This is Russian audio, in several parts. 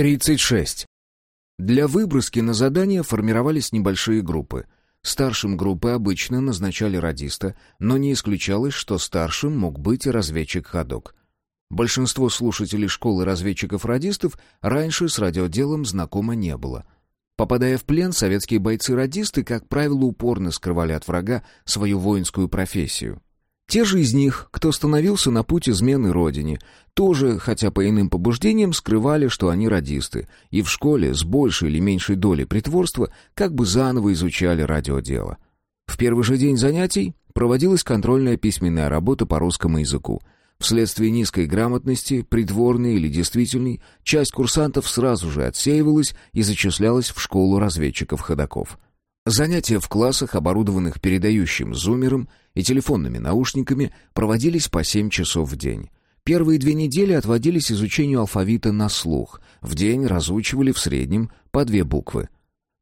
36. Для выброски на задание формировались небольшие группы. Старшим группы обычно назначали радиста, но не исключалось, что старшим мог быть и разведчик-ходок. Большинство слушателей школы разведчиков-радистов раньше с радиоделом знакомо не было. Попадая в плен, советские бойцы-радисты, как правило, упорно скрывали от врага свою воинскую профессию. Те же из них, кто становился на путь измены родине, тоже, хотя по иным побуждениям, скрывали, что они радисты, и в школе с большей или меньшей долей притворства как бы заново изучали радиодело. В первый же день занятий проводилась контрольная письменная работа по русскому языку. Вследствие низкой грамотности, притворной или действительной, часть курсантов сразу же отсеивалась и зачислялась в школу разведчиков-ходаков. Занятия в классах, оборудованных передающим зумером и телефонными наушниками, проводились по 7 часов в день. Первые две недели отводились изучению алфавита на слух. В день разучивали в среднем по две буквы.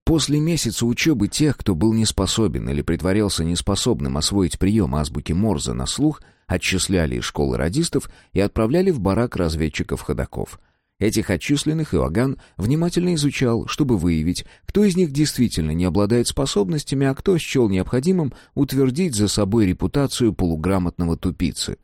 После месяца учебы тех, кто был не способен или притворялся неспособным освоить прием азбуки Морзе на слух, отчисляли из школы радистов и отправляли в барак разведчиков-ходаков. Этих отчисленных Иоганн внимательно изучал, чтобы выявить, кто из них действительно не обладает способностями, а кто счел необходимым утвердить за собой репутацию полуграмотного тупицы.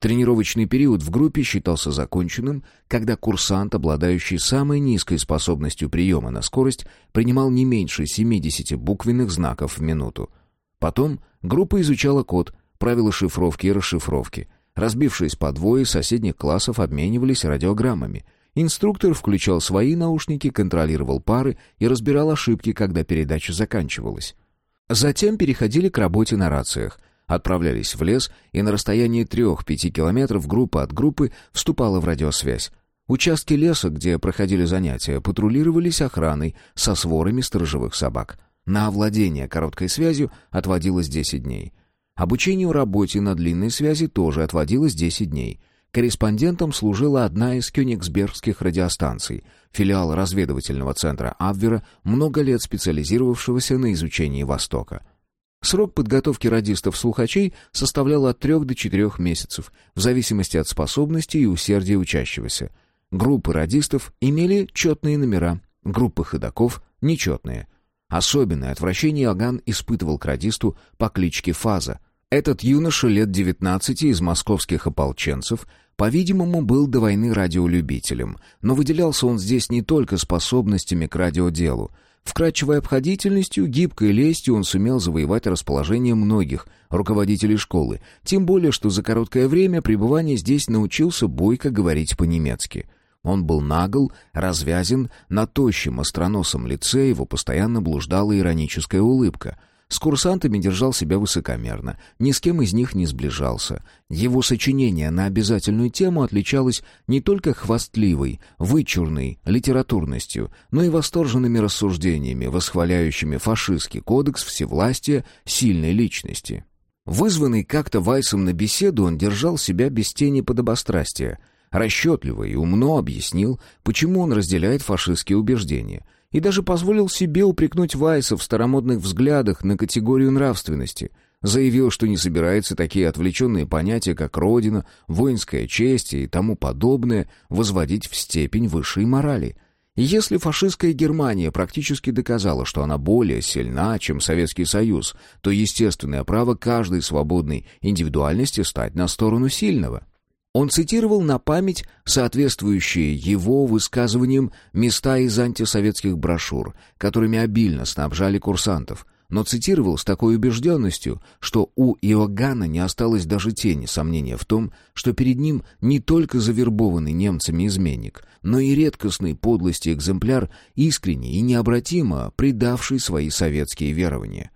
Тренировочный период в группе считался законченным, когда курсант, обладающий самой низкой способностью приема на скорость, принимал не меньше 70 буквенных знаков в минуту. Потом группа изучала код, правила шифровки и расшифровки — Разбившись по двое, соседних классов обменивались радиограммами. Инструктор включал свои наушники, контролировал пары и разбирал ошибки, когда передача заканчивалась. Затем переходили к работе на рациях. Отправлялись в лес, и на расстоянии трех-пяти километров группа от группы вступала в радиосвязь. Участки леса, где проходили занятия, патрулировались охраной со сворами сторожевых собак. На овладение короткой связью отводилось 10 дней. Обучению работе на длинной связи тоже отводилось 10 дней. Корреспондентом служила одна из кёнигсбергских радиостанций, филиал разведывательного центра Абвера, много лет специализировавшегося на изучении Востока. Срок подготовки радистов-слухачей составлял от 3 до 4 месяцев, в зависимости от способностей и усердия учащегося. Группы радистов имели четные номера, группы ходаков — нечетные. Особенное отвращение Аган испытывал к радисту по кличке Фаза, этот юноша лет 19 из московских ополченцев, по-видимому, был до войны радиолюбителем, но выделялся он здесь не только способностями к радиоделу. Вкрадчивой обходительностью, гибкой лестью он сумел завоевать расположение многих руководителей школы, тем более, что за короткое время пребывания здесь научился бойко говорить по-немецки. Он был нагл, развязен, на тощем остроносом лице его постоянно блуждала ироническая улыбка — с курсантами держал себя высокомерно, ни с кем из них не сближался. Его сочинение на обязательную тему отличалось не только хвастливой, вычурной литературностью, но и восторженными рассуждениями, восхваляющими фашистский кодекс всевластия сильной личности. Вызванный как-то Вайсом на беседу, он держал себя без тени подобострастия, расчетливо и умно объяснил, почему он разделяет фашистские убеждения — и даже позволил себе упрекнуть Вайса в старомодных взглядах на категорию нравственности. Заявил, что не собирается такие отвлеченные понятия, как родина, воинская честь и тому подобное, возводить в степень высшей морали. И если фашистская Германия практически доказала, что она более сильна, чем Советский Союз, то естественное право каждой свободной индивидуальности стать на сторону сильного. Он цитировал на память соответствующие его высказываниям места из антисоветских брошюр, которыми обильно снабжали курсантов, но цитировал с такой убежденностью, что у Иоганна не осталось даже тени сомнения в том, что перед ним не только завербованный немцами изменник, но и редкостный подлости экземпляр, искренне и необратимо предавший свои советские верования.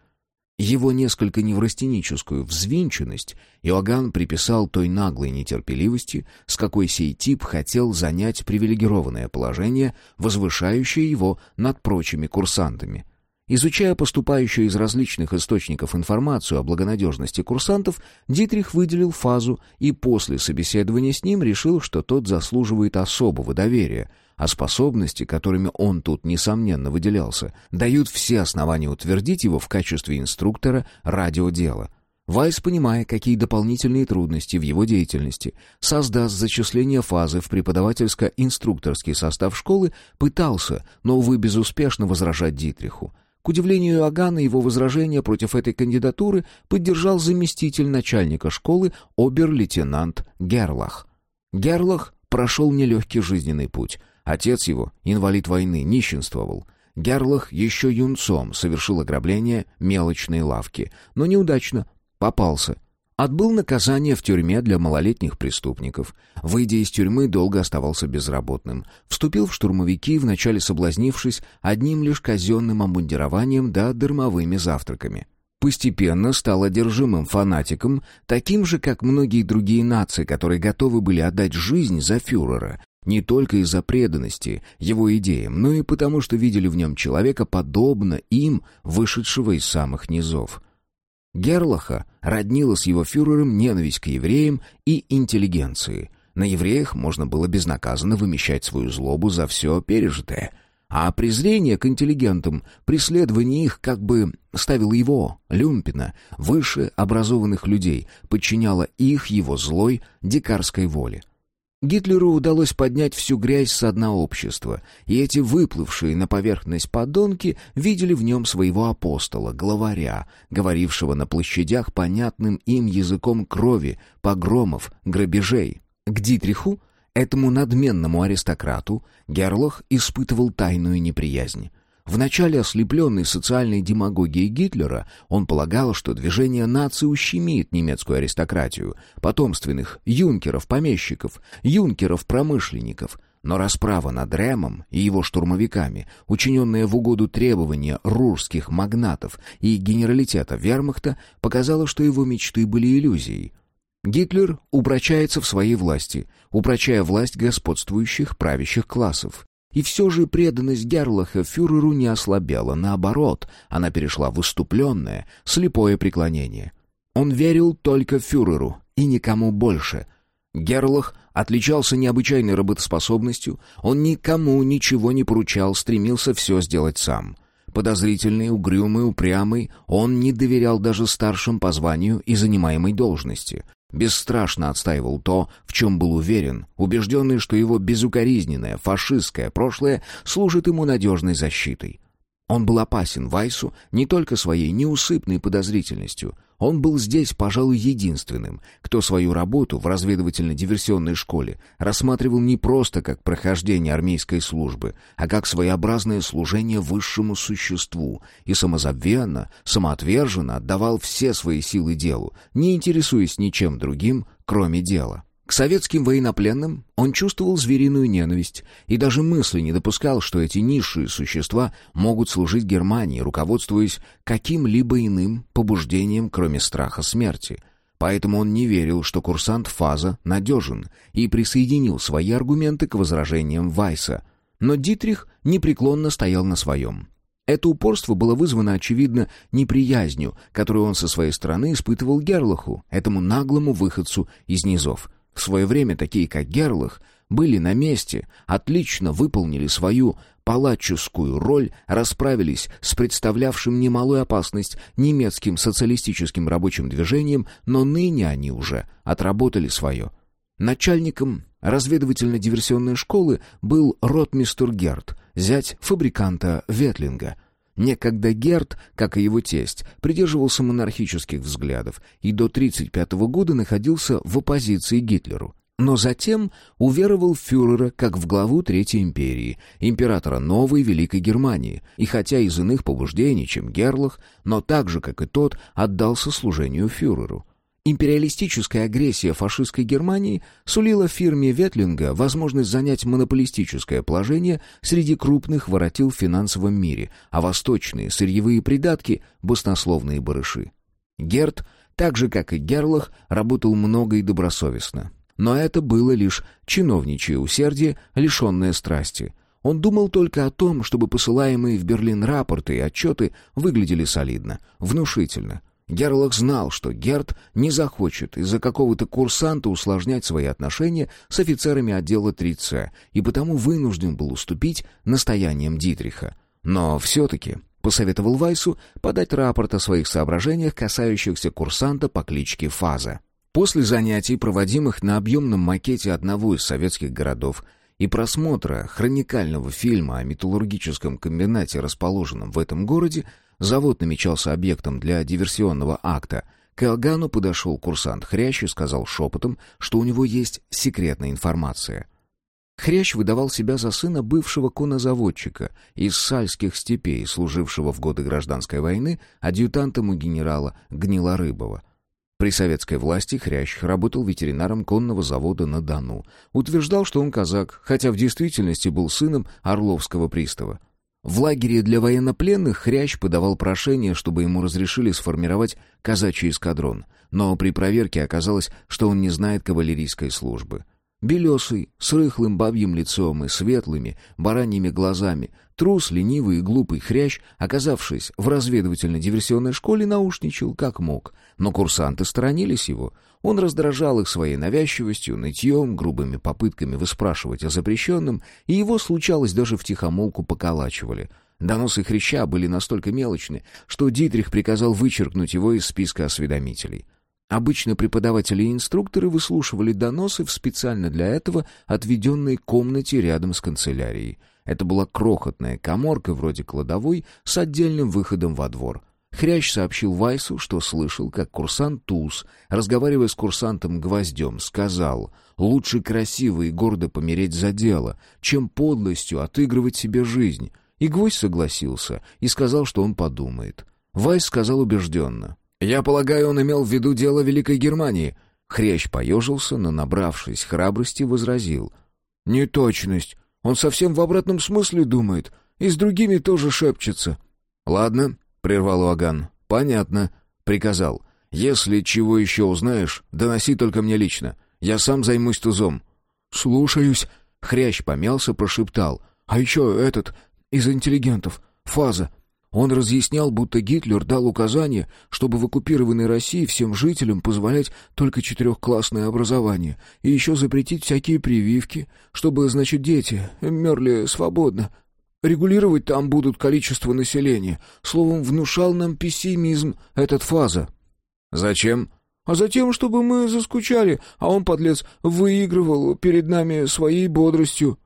Его несколько неврастеническую взвинченность Иоганн приписал той наглой нетерпеливости, с какой сей тип хотел занять привилегированное положение, возвышающее его над прочими курсантами. Изучая поступающую из различных источников информацию о благонадежности курсантов, Дитрих выделил фазу и после собеседования с ним решил, что тот заслуживает особого доверия, а способности, которыми он тут, несомненно, выделялся, дают все основания утвердить его в качестве инструктора радиодела. Вайс, понимая, какие дополнительные трудности в его деятельности создаст зачисление фазы в преподавательско-инструкторский состав школы, пытался, но, увы, безуспешно возражать Дитриху. К удивлению Иоганна, его возражение против этой кандидатуры поддержал заместитель начальника школы обер-лейтенант Герлах. Герлах прошел нелегкий жизненный путь. Отец его, инвалид войны, нищенствовал. Герлах еще юнцом совершил ограбление мелочной лавки, но неудачно Попался. Отбыл наказание в тюрьме для малолетних преступников. Выйдя из тюрьмы, долго оставался безработным. Вступил в штурмовики, вначале соблазнившись одним лишь казенным обмундированием да дармовыми завтраками. Постепенно стал одержимым фанатиком, таким же, как многие другие нации, которые готовы были отдать жизнь за фюрера, не только из-за преданности его идеям, но и потому, что видели в нем человека, подобно им, вышедшего из самых низов. Герлаха роднила с его фюрером ненависть к евреям и интеллигенции. На евреях можно было безнаказанно вымещать свою злобу за все пережитое. А презрение к интеллигентам, преследование их как бы ставило его, Люмпина, выше образованных людей, подчиняло их его злой дикарской воле. Гитлеру удалось поднять всю грязь со дна общества, и эти выплывшие на поверхность подонки видели в нем своего апостола, главаря, говорившего на площадях понятным им языком крови, погромов, грабежей. К Дитриху, этому надменному аристократу, Герлох испытывал тайную неприязнь. Вначале ослепленный социальной демагогией Гитлера, он полагал, что движение нации ущемит немецкую аристократию, потомственных юнкеров-помещиков, юнкеров-промышленников. Но расправа над Ремом и его штурмовиками, учиненная в угоду требования рурских магнатов и генералитета вермахта, показала, что его мечты были иллюзией. Гитлер упрочается в своей власти, упрочая власть господствующих правящих классов. И все же преданность Герлаха фюреру не ослабела, наоборот, она перешла в выступленное, слепое преклонение. Он верил только фюреру и никому больше. Герлах отличался необычайной работоспособностью, он никому ничего не поручал, стремился все сделать сам. Подозрительный, угрюмый, упрямый, он не доверял даже старшим по званию и занимаемой должности. Бесстрашно отстаивал то, в чем был уверен, убежденный, что его безукоризненное фашистское прошлое служит ему надежной защитой. Он был опасен Вайсу не только своей неусыпной подозрительностью. Он был здесь, пожалуй, единственным, кто свою работу в разведывательно-диверсионной школе рассматривал не просто как прохождение армейской службы, а как своеобразное служение высшему существу и самозабвенно, самоотверженно отдавал все свои силы делу, не интересуясь ничем другим, кроме дела. К советским военнопленным он чувствовал звериную ненависть и даже мысли не допускал, что эти низшие существа могут служить Германии, руководствуясь каким-либо иным побуждением, кроме страха смерти. Поэтому он не верил, что курсант Фаза надежен, и присоединил свои аргументы к возражениям Вайса. Но Дитрих непреклонно стоял на своем. Это упорство было вызвано, очевидно, неприязнью, которую он со своей стороны испытывал Герлаху, этому наглому выходцу из низов — в свое время такие, как Герлах, были на месте, отлично выполнили свою палаческую роль, расправились с представлявшим немалую опасность немецким социалистическим рабочим движением, но ныне они уже отработали свое. Начальником разведывательно-диверсионной школы был ротмистер Герт, зять фабриканта Ветлинга — Некогда Герт, как и его тесть, придерживался монархических взглядов и до 1935 года находился в оппозиции Гитлеру. Но затем уверовал фюрера как в главу Третьей империи, императора новой Великой Германии, и хотя из иных побуждений, чем Герлах, но так же, как и тот, отдался служению фюреру. Империалистическая агрессия фашистской Германии сулила фирме Ветлинга возможность занять монополистическое положение среди крупных воротил в финансовом мире, а восточные сырьевые придатки — баснословные барыши. Герт, так же как и Герлах, работал много и добросовестно. Но это было лишь чиновничье усердие, лишенное страсти. Он думал только о том, чтобы посылаемые в Берлин рапорты и отчеты выглядели солидно, внушительно — Герлах знал, что Герт не захочет из-за какого-то курсанта усложнять свои отношения с офицерами отдела 3С, и потому вынужден был уступить настояниям Дитриха. Но все-таки Посоветовал Вайсу подать рапорт о своих соображениях, касающихся курсанта по кличке Фаза. После занятий, проводимых на объемном макете одного из советских городов, и просмотра хроникального фильма о металлургическом комбинате, расположенном в этом городе, завод намечался объектом для диверсионного акта. К Иоганну подошел курсант Хрящ и сказал шепотом, что у него есть секретная информация. Хрящ выдавал себя за сына бывшего конозаводчика из сальских степей, служившего в годы гражданской войны адъютантом у генерала Гнилорыбова. При советской власти Хрящ работал ветеринаром конного завода на Дону. Утверждал, что он казак, хотя в действительности был сыном Орловского пристава. В лагере для военнопленных Хрящ подавал прошение, чтобы ему разрешили сформировать казачий эскадрон, но при проверке оказалось, что он не знает кавалерийской службы. Белесый, с рыхлым бабьим лицом и светлыми, бараньими глазами, трус, ленивый и глупый хрящ, оказавшись в разведывательно-диверсионной школе, наушничал как мог. Но курсанты сторонились его. Он раздражал их своей навязчивостью, нытьем, грубыми попытками выспрашивать о запрещенном, и его, случалось, даже втихомолку поколачивали. Доносы хряща были настолько мелочны, что Дитрих приказал вычеркнуть его из списка осведомителей. Обычно преподаватели и инструкторы выслушивали доносы в специально для этого отведенной комнате рядом с канцелярией. Это была крохотная коморка вроде кладовой с отдельным выходом во двор. Хрящ сообщил Вайсу, что слышал, как курсант Туз, разговаривая с курсантом Гвоздем, сказал «Лучше красиво и гордо помереть за дело, чем подлостью отыгрывать себе жизнь». И Гвоздь согласился и сказал, что он подумает. Вайс сказал убежденно «Я полагаю, он имел в виду дело Великой Германии». Хрящ поежился, но, набравшись храбрости, возразил. «Неточность. Он совсем в обратном смысле думает. И с другими тоже шепчется». «Ладно», — прервал Уаган. «Понятно», — приказал. «Если чего еще узнаешь, доноси только мне лично. Я сам займусь тузом». «Слушаюсь», — Хрящ помялся, прошептал. «А еще этот, из интеллигентов, Фаза. Он разъяснял, будто Гитлер дал указание, чтобы в оккупированной России всем жителям позволять только четырехклассное образование и еще запретить всякие прививки, чтобы, значит, дети мерли свободно. Регулировать там будут количество населения. Словом, внушал нам пессимизм этот фаза. «Зачем?» «А затем, чтобы мы заскучали, а он, подлец, выигрывал перед нами своей бодростью».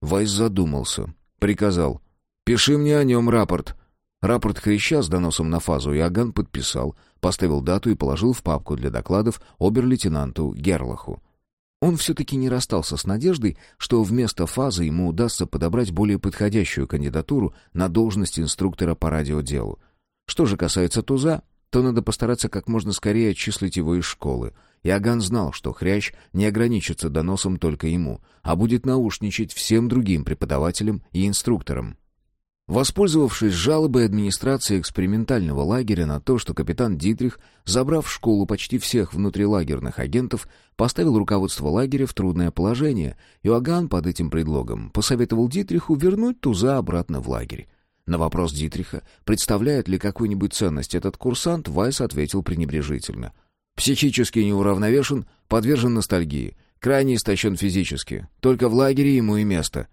Вайс задумался. Приказал. «Пиши мне о нем рапорт». Рапорт Хряща с доносом на фазу Иоганн подписал, поставил дату и положил в папку для докладов обер-лейтенанту Герлаху. Он все-таки не расстался с надеждой, что вместо фазы ему удастся подобрать более подходящую кандидатуру на должность инструктора по радиоделу. Что же касается Туза, то надо постараться как можно скорее отчислить его из школы. Иоганн знал, что Хрящ не ограничится доносом только ему, а будет наушничать всем другим преподавателям и инструкторам. Воспользовавшись жалобой администрации экспериментального лагеря на то, что капитан Дитрих, забрав в школу почти всех внутрилагерных агентов, поставил руководство лагеря в трудное положение, Иоганн под этим предлогом посоветовал Дитриху вернуть туза обратно в лагерь. На вопрос Дитриха, представляет ли какую-нибудь ценность этот курсант, Вайс ответил пренебрежительно. «Психически неуравновешен, подвержен ностальгии, крайне истощен физически. Только в лагере ему и место».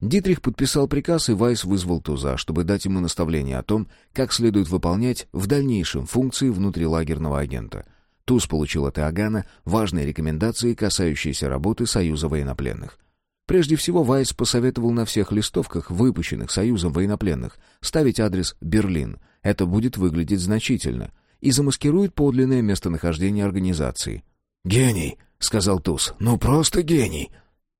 Дитрих подписал приказ, и Вайс вызвал Туза, чтобы дать ему наставление о том, как следует выполнять в дальнейшем функции внутрилагерного агента. Туз получил от Иоганна важные рекомендации, касающиеся работы Союза военнопленных. Прежде всего, Вайс посоветовал на всех листовках, выпущенных Союзом военнопленных, ставить адрес «Берлин». Это будет выглядеть значительно и замаскирует подлинное местонахождение организации. «Гений!» — сказал Туз. «Ну просто гений!»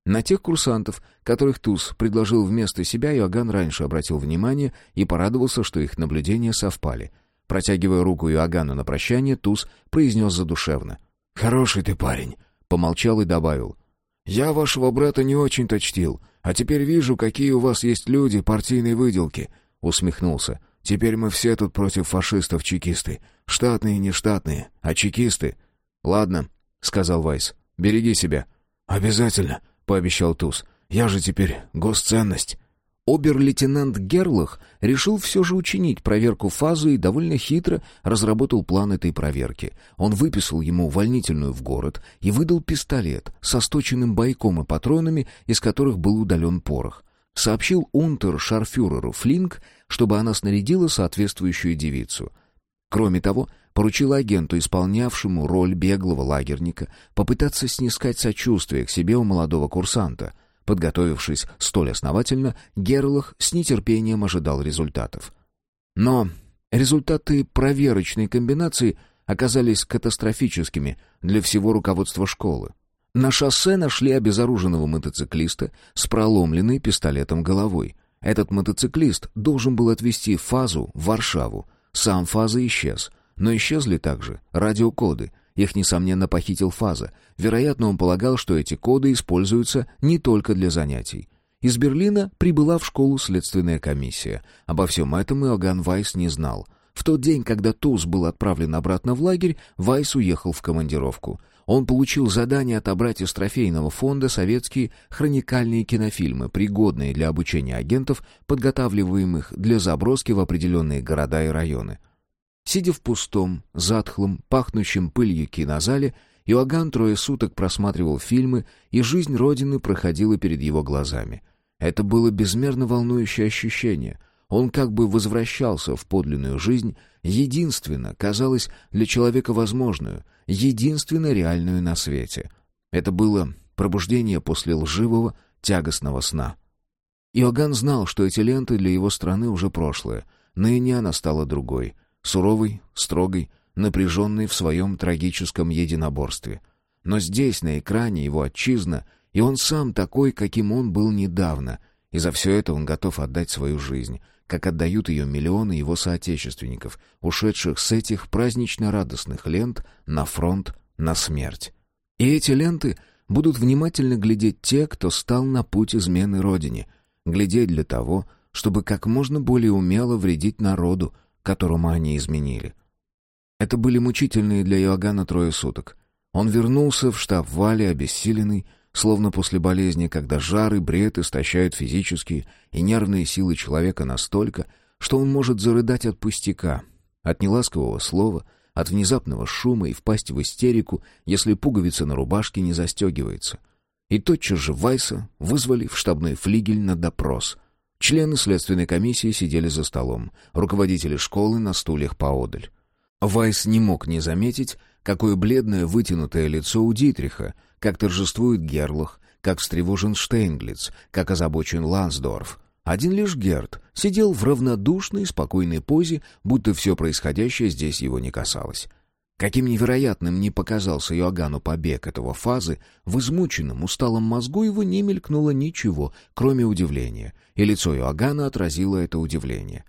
На тех курсантов, которых Туз предложил вместо себя, Иоганн раньше обратил внимание и порадовался, что их наблюдения совпали. Протягивая руку Иоганну на прощание, Туз произнес задушевно. «Хороший ты парень», — помолчал и добавил. «Я вашего брата не очень-то чтил, а теперь вижу, какие у вас есть люди партийной выделки», — усмехнулся. «Теперь мы все тут против фашистов чекисты. Штатные и нештатные, а чекисты...» «Ладно», — сказал Вайс. «Береги себя». «Обязательно», пообещал Туз. «Я же теперь госценность». Обер-лейтенант Герлах решил все же учинить проверку фазы и довольно хитро разработал план этой проверки. Он выписал ему увольнительную в город и выдал пистолет со сточенным бойком и патронами, из которых был удален порох. сообщил унтер-шарфюреру Флинк, чтобы она снарядила соответствующую девицу. Кроме того, поручила агенту, исполнявшему роль беглого лагерника, попытаться снискать сочувствие к себе у молодого курсанта. Подготовившись столь основательно, Герлах с нетерпением ожидал результатов. Но результаты проверочной комбинации оказались катастрофическими для всего руководства школы. На шоссе нашли обезоруженного мотоциклиста с проломленной пистолетом головой. Этот мотоциклист должен был отвезти Фазу в Варшаву. Сам Фаза исчез. Но исчезли также радиокоды. Их, несомненно, похитил Фаза. Вероятно, он полагал, что эти коды используются не только для занятий. Из Берлина прибыла в школу следственная комиссия. Обо всем этом Иоганн Вайс не знал. В тот день, когда Туз был отправлен обратно в лагерь, Вайс уехал в командировку. Он получил задание отобрать из трофейного фонда советские хроникальные кинофильмы, пригодные для обучения агентов, подготавливаемых для заброски в определенные города и районы. Сидя в пустом, затхлом, пахнущем пылью кинозале, Иоганн трое суток просматривал фильмы, и жизнь Родины проходила перед его глазами. Это было безмерно волнующее ощущение. Он как бы возвращался в подлинную жизнь, единственно, казалось, для человека возможную, единственно реальную на свете. Это было пробуждение после лживого, тягостного сна. Иоганн знал, что эти ленты для его страны уже прошлое. Ныне она стала другой, суровой, строгой, напряженной в своем трагическом единоборстве. Но здесь, на экране, его отчизна, и он сам такой, каким он был недавно, и за все это он готов отдать свою жизнь, как отдают ее миллионы его соотечественников, ушедших с этих празднично-радостных лент на фронт, на смерть. И эти ленты будут внимательно глядеть те, кто стал на путь измены Родине, глядеть для того, чтобы как можно более умело вредить народу, которому они изменили. Это были мучительные для Иоганна трое суток. Он вернулся в штаб Вали, обессиленный, словно после болезни, когда жар и бред истощают физические и нервные силы человека настолько, что он может зарыдать от пустяка, от неласкового слова, от внезапного шума и впасть в истерику, если пуговица на рубашке не застегивается. И тотчас же Вайса вызвали в штабной флигель на допрос. Члены следственной комиссии сидели за столом, руководители школы на стульях поодаль. Вайс не мог не заметить, какое бледное вытянутое лицо у Дитриха, как торжествует Герлах, как встревожен Штейнглиц, как озабочен Лансдорф. Один лишь Герд сидел в равнодушной, спокойной позе, будто все происходящее здесь его не касалось. Каким невероятным не показался Иоганну побег этого фазы, в измученном, усталом мозгу его не мелькнуло ничего, кроме удивления, и лицо Иоганна отразило это удивление.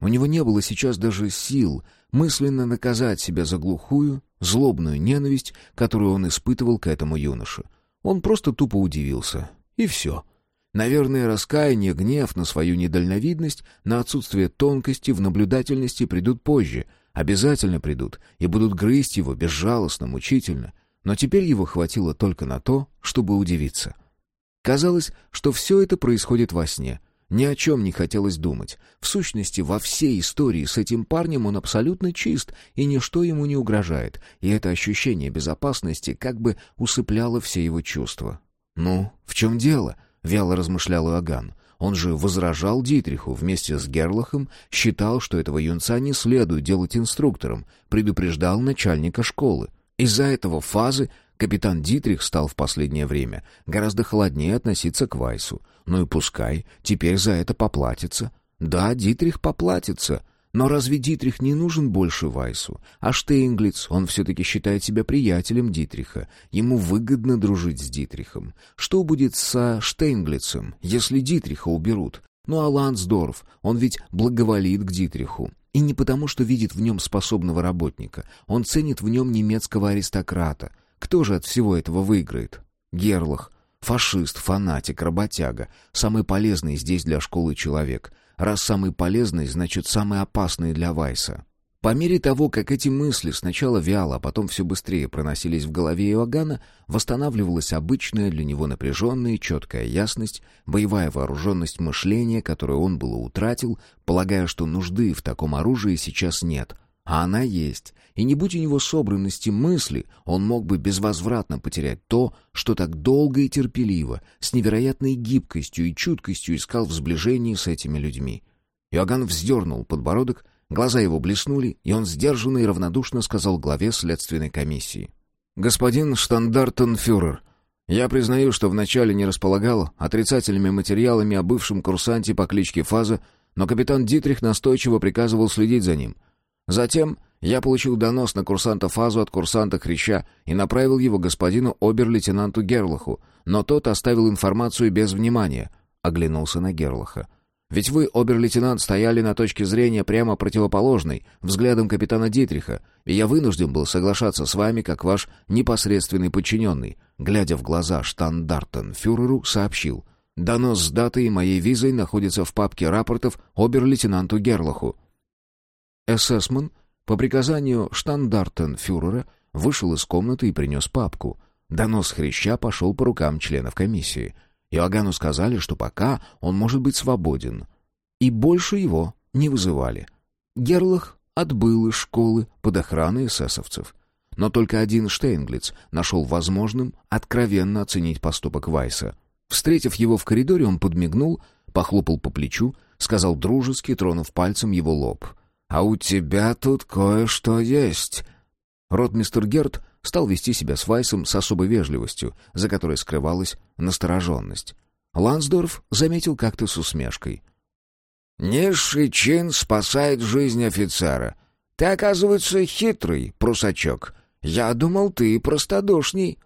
У него не было сейчас даже сил мысленно наказать себя за глухую, злобную ненависть, которую он испытывал к этому юноше. Он просто тупо удивился. И все. Наверное, раскаяние, гнев на свою недальновидность, на отсутствие тонкости в наблюдательности придут позже. Обязательно придут и будут грызть его безжалостно, мучительно. Но теперь его хватило только на то, чтобы удивиться. Казалось, что все это происходит во сне — ни о чем не хотелось думать. В сущности, во всей истории с этим парнем он абсолютно чист, и ничто ему не угрожает, и это ощущение безопасности как бы усыпляло все его чувства. «Ну, в чем дело?» — вяло размышлял Иоганн. Он же возражал Дитриху вместе с Герлахом, считал, что этого юнца не следует делать инструктором, предупреждал начальника школы. Из-за этого фазы Капитан Дитрих стал в последнее время гораздо холоднее относиться к Вайсу. Ну и пускай, теперь за это поплатится. Да, Дитрих поплатится. Но разве Дитрих не нужен больше Вайсу? А Штейнглиц, он все-таки считает себя приятелем Дитриха. Ему выгодно дружить с Дитрихом. Что будет со Штейнглицем, если Дитриха уберут? Ну а Лансдорф, он ведь благоволит к Дитриху. И не потому, что видит в нем способного работника. Он ценит в нем немецкого аристократа — кто же от всего этого выиграет? Герлах. Фашист, фанатик, работяга. Самый полезный здесь для школы человек. Раз самый полезный, значит самый опасный для Вайса. По мере того, как эти мысли сначала вяло, а потом все быстрее проносились в голове Иоганна, восстанавливалась обычная для него напряженная четкая ясность, боевая вооруженность мышления, которую он было утратил, полагая, что нужды в таком оружии сейчас нет. А она есть. И не будь у него собранности мысли, он мог бы безвозвратно потерять то, что так долго и терпеливо, с невероятной гибкостью и чуткостью искал в сближении с этими людьми. Иоганн вздернул подбородок, глаза его блеснули, и он сдержанно и равнодушно сказал главе следственной комиссии. «Господин Штандартенфюрер, я признаю, что вначале не располагал отрицательными материалами о бывшем курсанте по кличке Фаза, но капитан Дитрих настойчиво приказывал следить за ним. Затем я получил донос на курсанта Фазу от курсанта Хряща и направил его господину обер-лейтенанту Герлаху, но тот оставил информацию без внимания, оглянулся на Герлаха. Ведь вы, обер-лейтенант, стояли на точке зрения прямо противоположной, взглядом капитана Дитриха, и я вынужден был соглашаться с вами, как ваш непосредственный подчиненный. Глядя в глаза штандартенфюреру, сообщил. Донос с датой и моей визой находится в папке рапортов обер-лейтенанту Герлаху. Эсэсман по приказанию штандартенфюрера вышел из комнаты и принес папку. Донос хряща пошел по рукам членов комиссии. Иоганну сказали, что пока он может быть свободен. И больше его не вызывали. Герлах отбыл из школы под охраной эсэсовцев. Но только один Штейнглиц нашел возможным откровенно оценить поступок Вайса. Встретив его в коридоре, он подмигнул, похлопал по плечу, сказал дружески, тронув пальцем его лоб — «А у тебя тут кое-что есть». Ротмистер Герт стал вести себя с Вайсом с особой вежливостью, за которой скрывалась настороженность. Лансдорф заметил как-то с усмешкой. «Низший чин спасает жизнь офицера. Ты, оказывается, хитрый, прусачок. Я думал, ты простодушней».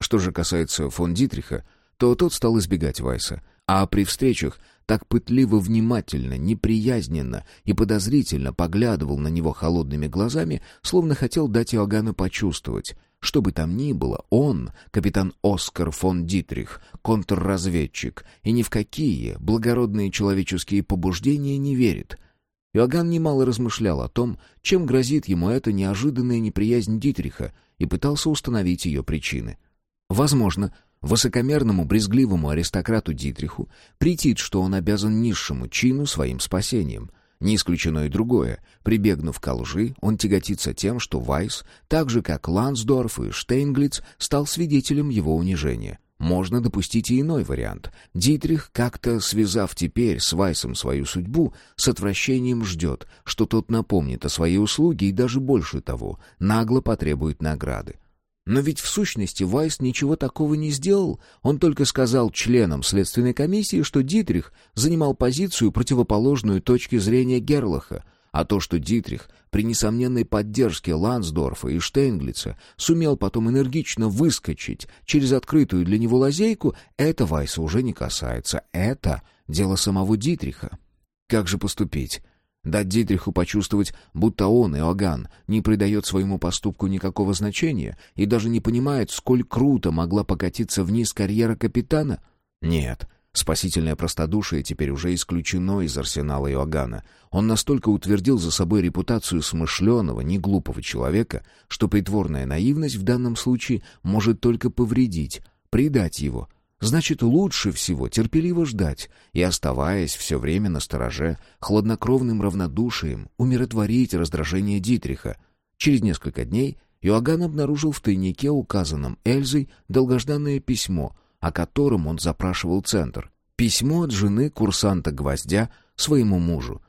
Что же касается фон Дитриха, то тот стал избегать Вайса, а при встречах так пытливо внимательно, неприязненно и подозрительно поглядывал на него холодными глазами, словно хотел дать Иоганну почувствовать. Что бы там ни было, он, капитан Оскар фон Дитрих, контрразведчик, и ни в какие благородные человеческие побуждения не верит. Иоганн немало размышлял о том, чем грозит ему эта неожиданная неприязнь Дитриха, и пытался установить ее причины. Возможно, Высокомерному, брезгливому аристократу Дитриху претит, что он обязан низшему чину своим спасением. Не исключено и другое. Прибегнув к лжи, он тяготится тем, что Вайс, так же как Лансдорф и Штейнглиц, стал свидетелем его унижения. Можно допустить и иной вариант. Дитрих, как-то связав теперь с Вайсом свою судьбу, с отвращением ждет, что тот напомнит о своей услуге и даже больше того, нагло потребует награды. Но ведь в сущности Вайс ничего такого не сделал. Он только сказал членам следственной комиссии, что Дитрих занимал позицию, противоположную точке зрения Герлаха, а то, что Дитрих при несомненной поддержке Лансдорфа и Штейнглица сумел потом энергично выскочить через открытую для него лазейку, это Вайса уже не касается. Это дело самого Дитриха. Как же поступить? Дать Дитриху почувствовать, будто он, Иоганн, не придает своему поступку никакого значения и даже не понимает, сколь круто могла покатиться вниз карьера капитана? Нет, спасительное простодушие теперь уже исключено из арсенала Иоганна. Он настолько утвердил за собой репутацию смышленого, неглупого человека, что притворная наивность в данном случае может только повредить, предать его, Значит, лучше всего терпеливо ждать и, оставаясь все время на стороже, хладнокровным равнодушием умиротворить раздражение Дитриха. Через несколько дней Иоганн обнаружил в тайнике, указанном Эльзой, долгожданное письмо, о котором он запрашивал центр. Письмо от жены курсанта Гвоздя своему мужу.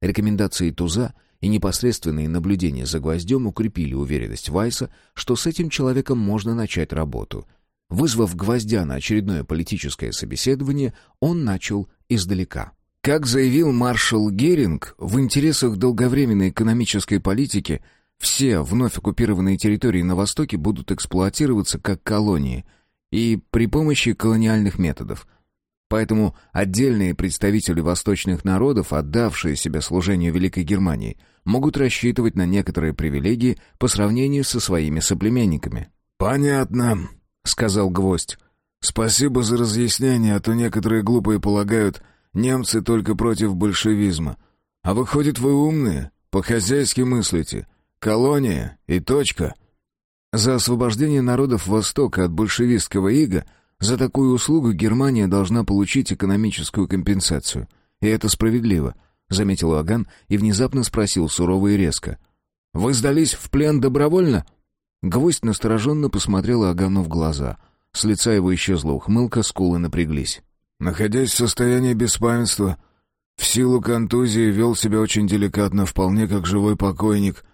Рекомендации Туза и непосредственные наблюдения за Гвоздем укрепили уверенность Вайса, что с этим человеком можно начать работу — Вызвав гвоздя на очередное политическое собеседование, он начал издалека. Как заявил маршал Геринг, в интересах долговременной экономической политики все вновь оккупированные территории на Востоке будут эксплуатироваться как колонии и при помощи колониальных методов. Поэтому отдельные представители восточных народов, отдавшие себя служению Великой Германии, могут рассчитывать на некоторые привилегии по сравнению со своими соплеменниками. «Понятно», — сказал Гвоздь. «Спасибо за разъяснение, а то некоторые глупые полагают, немцы только против большевизма. А выходит, вы умные, по-хозяйски мыслите. Колония и точка». За освобождение народов Востока от большевистского ига за такую услугу Германия должна получить экономическую компенсацию. И это справедливо, — заметил Аган и внезапно спросил сурово и резко. Вы сдались в плен добровольно?» Гвоздь настороженно посмотрел Агану в глаза. С лица его исчезла ухмылка, скулы напряглись. «Находясь в состоянии беспамятства, в силу контузии вел себя очень деликатно, вполне как живой покойник».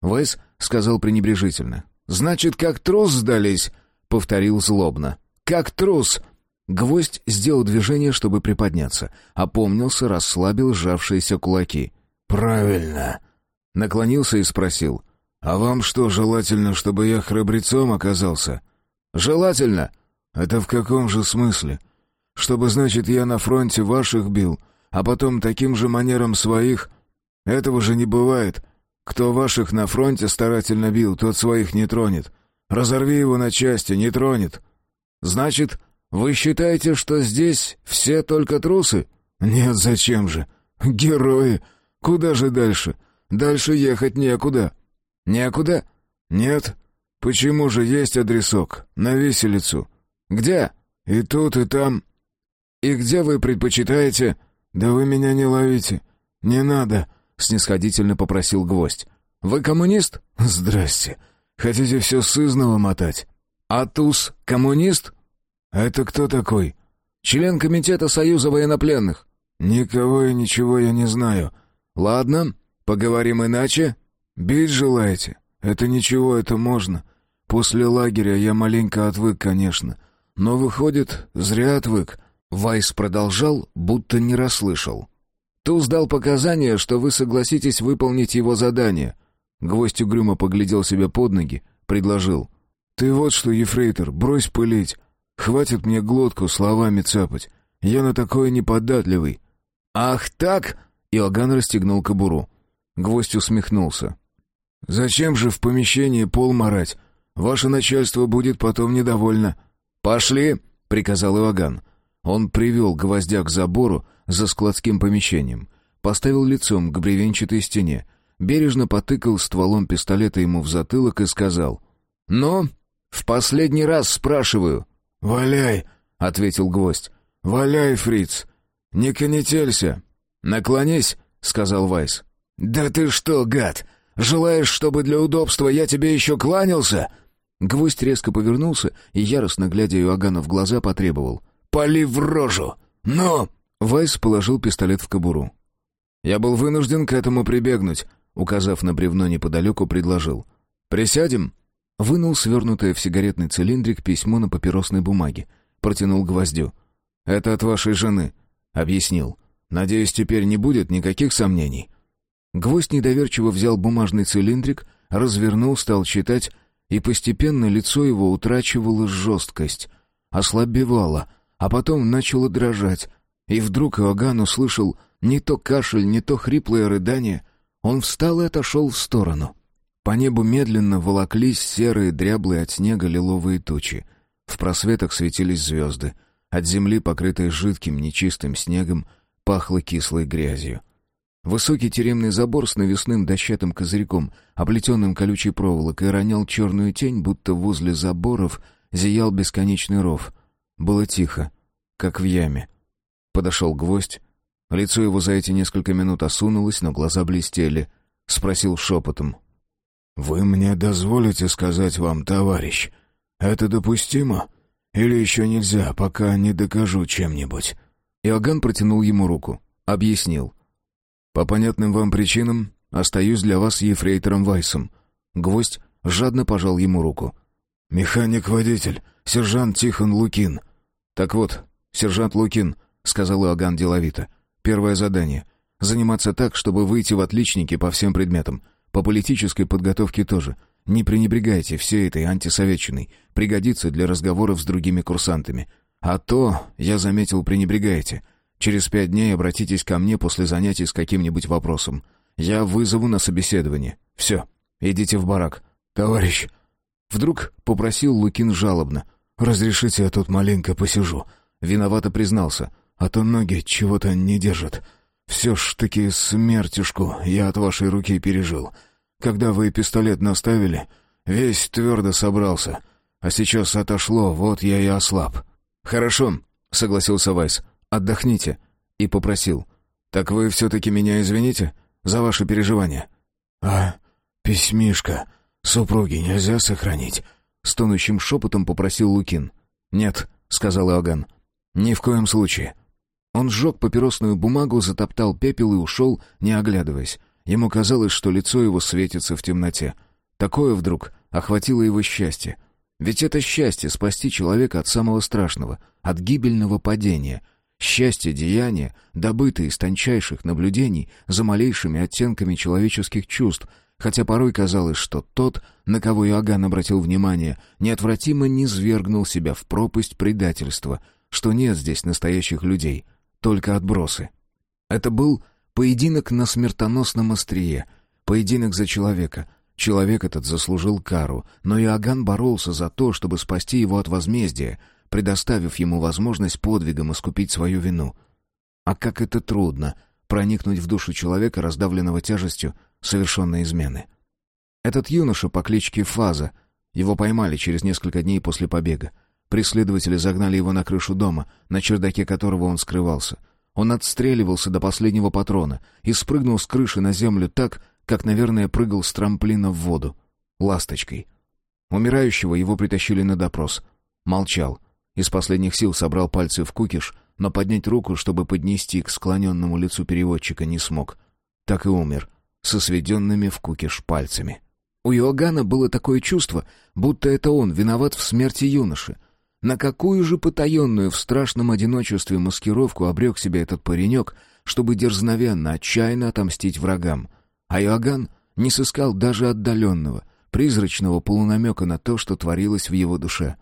Вайс сказал пренебрежительно. «Значит, как трус сдались?» — повторил злобно. «Как трус!» Гвоздь сделал движение, чтобы приподняться. Опомнился, расслабил сжавшиеся кулаки. «Правильно!» Наклонился и спросил. «А вам что, желательно, чтобы я храбрецом оказался?» «Желательно!» «Это в каком же смысле? Чтобы, значит, я на фронте ваших бил, а потом таким же манером своих? Этого же не бывает. Кто ваших на фронте старательно бил, тот своих не тронет. Разорви его на части, не тронет». «Значит, вы считаете, что здесь все только трусы?» «Нет, зачем же? Герои! Куда же дальше? Дальше ехать некуда». «Некуда?» «Нет. Почему же есть адресок? На виселицу». «Где?» «И тут, и там». «И где вы предпочитаете?» «Да вы меня не ловите. Не надо», — снисходительно попросил гвоздь. «Вы коммунист?» «Здрасте. Хотите все сызново мотать?» «А туз коммунист?» «Это кто такой?» «Член комитета Союза военнопленных». «Никого и ничего я не знаю». «Ладно, поговорим иначе». «Бить желаете? Это ничего, это можно. После лагеря я маленько отвык, конечно. Но, выходит, зря отвык». Вайс продолжал, будто не расслышал. «Туз дал показания, что вы согласитесь выполнить его задание». Гвоздь угрюмо поглядел себе под ноги, предложил. «Ты вот что, ефрейтор, брось пылить. Хватит мне глотку словами цапать. Я на такое неподатливый». «Ах так!» — Иоганн расстегнул кобуру. Гвоздь усмехнулся. «Зачем же в помещении пол марать? Ваше начальство будет потом недовольно». «Пошли!» — приказал Иоганн. Он привел гвоздя к забору за складским помещением, поставил лицом к бревенчатой стене, бережно потыкал стволом пистолета ему в затылок и сказал «Ну, в последний раз спрашиваю». «Валяй!» — ответил гвоздь. «Валяй, фриц! Не конетелься!» «Наклонись!» — сказал Вайс. «Да ты что, гад! Желаешь, чтобы для удобства я тебе еще кланялся?» Гвоздь резко повернулся и, яростно глядя Иоганна в глаза, потребовал. «Пали в рожу! Ну!» Вайс положил пистолет в кобуру. «Я был вынужден к этому прибегнуть», — указав на бревно неподалеку, предложил. «Присядем?» Вынул свернутое в сигаретный цилиндрик письмо на папиросной бумаге. Протянул гвоздю. «Это от вашей жены», — объяснил. «Надеюсь, теперь не будет никаких сомнений». Гвоздь недоверчиво взял бумажный цилиндрик, развернул, стал читать, и постепенно лицо его утрачивало жесткость, ослабевало, а потом начало дрожать. И вдруг Иоганн услышал не то кашель, не то хриплое рыдание. Он встал и отошел в сторону. По небу медленно волоклись серые, дряблые от снега лиловые тучи. В просветах светились звезды. От земли, покрытой жидким, нечистым снегом, пахло кислой грязью. Высокий тюремный забор с навесным дощатым козырьком, оплетенным колючей проволокой, ронял черную тень, будто возле заборов зиял бесконечный ров. Было тихо, как в яме. Подошел гвоздь. Лицо его за эти несколько минут осунулось, но глаза блестели. Спросил шепотом. «Вы мне дозволите сказать вам, товарищ, это допустимо? Или еще нельзя, пока не докажу чем-нибудь?» Иоганн протянул ему руку. Объяснил. По понятным вам причинам остаюсь для вас ефрейтором Вайсом. Гвоздь жадно пожал ему руку. Механик-водитель, сержант Тихон Лукин. Так вот, сержант Лукин, сказал Иоганн деловито. Первое задание заниматься так, чтобы выйти в отличники по всем предметам. По политической подготовке тоже. Не пренебрегайте всей этой антисоветчиной. Пригодится для разговоров с другими курсантами. А то, я заметил, пренебрегаете. Через пять дней обратитесь ко мне после занятий с каким-нибудь вопросом. Я вызову на собеседование. Все, идите в барак. Товарищ, вдруг попросил Лукин жалобно. Разрешите, я тут маленько посижу. Виновато признался. А то ноги чего-то не держат. Все ж таки смертюшку я от вашей руки пережил. Когда вы пистолет наставили, весь твердо собрался. А сейчас отошло, вот я и ослаб. Хорошо, согласился Вайс. Отдохните». И попросил. «Так вы все-таки меня извините за ваши переживания?» «А «Письмишко супруги нельзя сохранить?» — стонущим шепотом попросил Лукин. «Нет», — сказал Иоганн. «Ни в коем случае». Он сжег папиросную бумагу, затоптал пепел и ушел, не оглядываясь. Ему казалось, что лицо его светится в темноте. Такое вдруг охватило его счастье. Ведь это счастье — спасти человека от самого страшного, от гибельного падения. Счастье — деяние, добытое из тончайших наблюдений за малейшими оттенками человеческих чувств, хотя порой казалось, что тот, на кого Иоганн обратил внимание, неотвратимо низвергнул себя в пропасть предательства, что нет здесь настоящих людей — только отбросы. Это был поединок на смертоносном острие, поединок за человека. Человек этот заслужил кару, но Иоганн боролся за то, чтобы спасти его от возмездия, предоставив ему возможность подвигом искупить свою вину. А как это трудно — проникнуть в душу человека, раздавленного тяжестью совершенной измены. Этот юноша по кличке Фаза, его поймали через несколько дней после побега. Преследователи загнали его на крышу дома, на чердаке которого он скрывался. Он отстреливался до последнего патрона и спрыгнул с крыши на землю так, как, наверное, прыгал с трамплина в воду. Ласточкой. Умирающего его притащили на допрос. Молчал. Из последних сил собрал пальцы в кукиш, но поднять руку, чтобы поднести к склоненному лицу переводчика, не смог. Так и умер, со сведенными в кукиш пальцами. У Иоганна было такое чувство, будто это он виноват в смерти юноши — на какую же потаенную в страшном одиночестве маскировку обрек себя этот паренек, чтобы дерзновенно, отчаянно отомстить врагам? А Иоганн не сыскал даже отдаленного, призрачного полунамека на то, что творилось в его душе.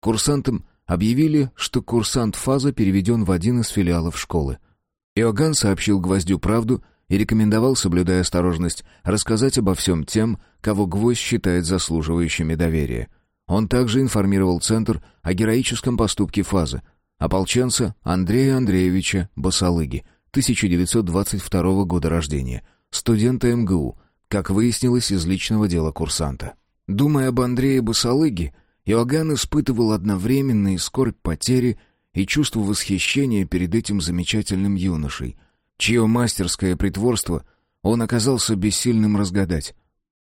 Курсантам объявили, что курсант Фаза переведен в один из филиалов школы. Иоганн сообщил Гвоздю правду и рекомендовал, соблюдая осторожность, рассказать обо всем тем, кого Гвоздь считает заслуживающими доверия — он также информировал Центр о героическом поступке фазы, ополченца Андрея Андреевича Басалыги, 1922 года рождения, студента МГУ, как выяснилось из личного дела курсанта. Думая об Андрее Басалыге, Иоганн испытывал одновременно и скорбь потери, и чувство восхищения перед этим замечательным юношей, чье мастерское притворство он оказался бессильным разгадать.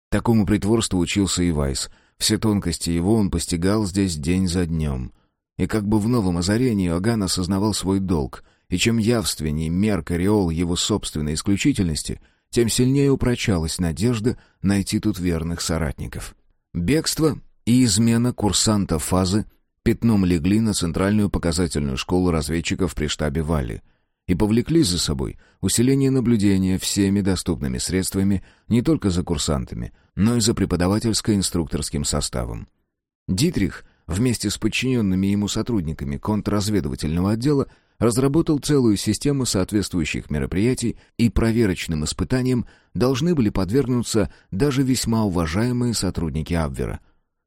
Такому притворству учился и Вайс, все тонкости его он постигал здесь день за днем. И как бы в новом озарении Оган осознавал свой долг, и чем явственней мерк ореол его собственной исключительности, тем сильнее упрочалась надежда найти тут верных соратников. Бегство и измена курсанта фазы пятном легли на центральную показательную школу разведчиков при штабе Вали — и повлекли за собой усиление наблюдения всеми доступными средствами не только за курсантами, но и за преподавательско-инструкторским составом. Дитрих вместе с подчиненными ему сотрудниками контрразведывательного отдела разработал целую систему соответствующих мероприятий и проверочным испытаниям должны были подвергнуться даже весьма уважаемые сотрудники Абвера.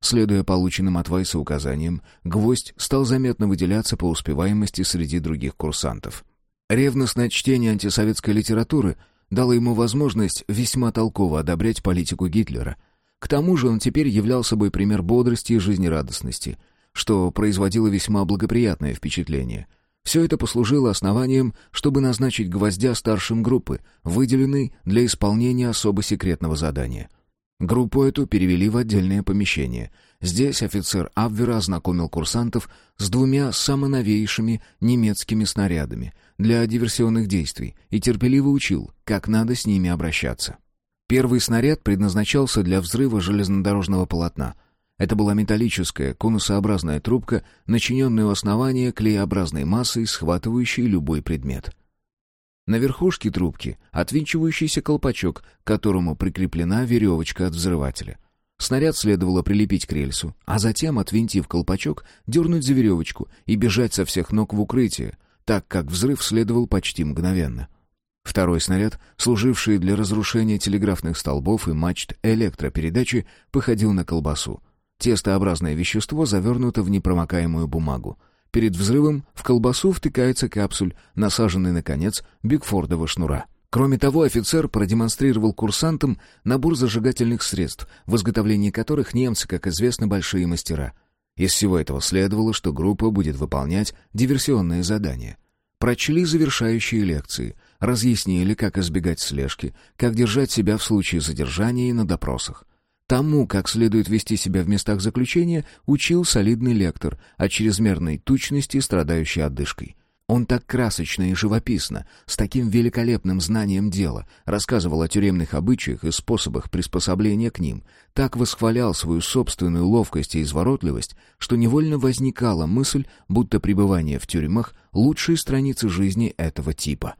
Следуя полученным от Вайса указаниям, гвоздь стал заметно выделяться по успеваемости среди других курсантов. Ревностное чтение антисоветской литературы дало ему возможность весьма толково одобрять политику Гитлера. К тому же он теперь являл собой пример бодрости и жизнерадостности, что производило весьма благоприятное впечатление. Все это послужило основанием, чтобы назначить гвоздя старшим группы, выделенной для исполнения особо секретного задания. Группу эту перевели в отдельное помещение. Здесь офицер Абвера ознакомил курсантов с двумя самоновейшими немецкими снарядами, для диверсионных действий и терпеливо учил, как надо с ними обращаться. Первый снаряд предназначался для взрыва железнодорожного полотна. Это была металлическая, конусообразная трубка, начиненная у основания клееобразной массой, схватывающей любой предмет. На верхушке трубки отвинчивающийся колпачок, к которому прикреплена веревочка от взрывателя. Снаряд следовало прилепить к рельсу, а затем, отвинтив колпачок, дернуть за веревочку и бежать со всех ног в укрытие, так как взрыв следовал почти мгновенно. Второй снаряд, служивший для разрушения телеграфных столбов и мачт электропередачи, походил на колбасу. Тестообразное вещество завернуто в непромокаемую бумагу. Перед взрывом в колбасу втыкается капсуль, насаженный на конец бигфордова шнура. Кроме того, офицер продемонстрировал курсантам набор зажигательных средств, в изготовлении которых немцы, как известно, большие мастера — из всего этого следовало, что группа будет выполнять диверсионные задания. Прочли завершающие лекции. разъяснили, как избегать слежки, как держать себя в случае задержания и на допросах. Тому, как следует вести себя в местах заключения, учил солидный лектор, о чрезмерной тучности, страдающей одышкой. Он так красочно и живописно, с таким великолепным знанием дела, рассказывал о тюремных обычаях и способах приспособления к ним, так восхвалял свою собственную ловкость и изворотливость, что невольно возникала мысль, будто пребывание в тюрьмах — лучшие страницы жизни этого типа.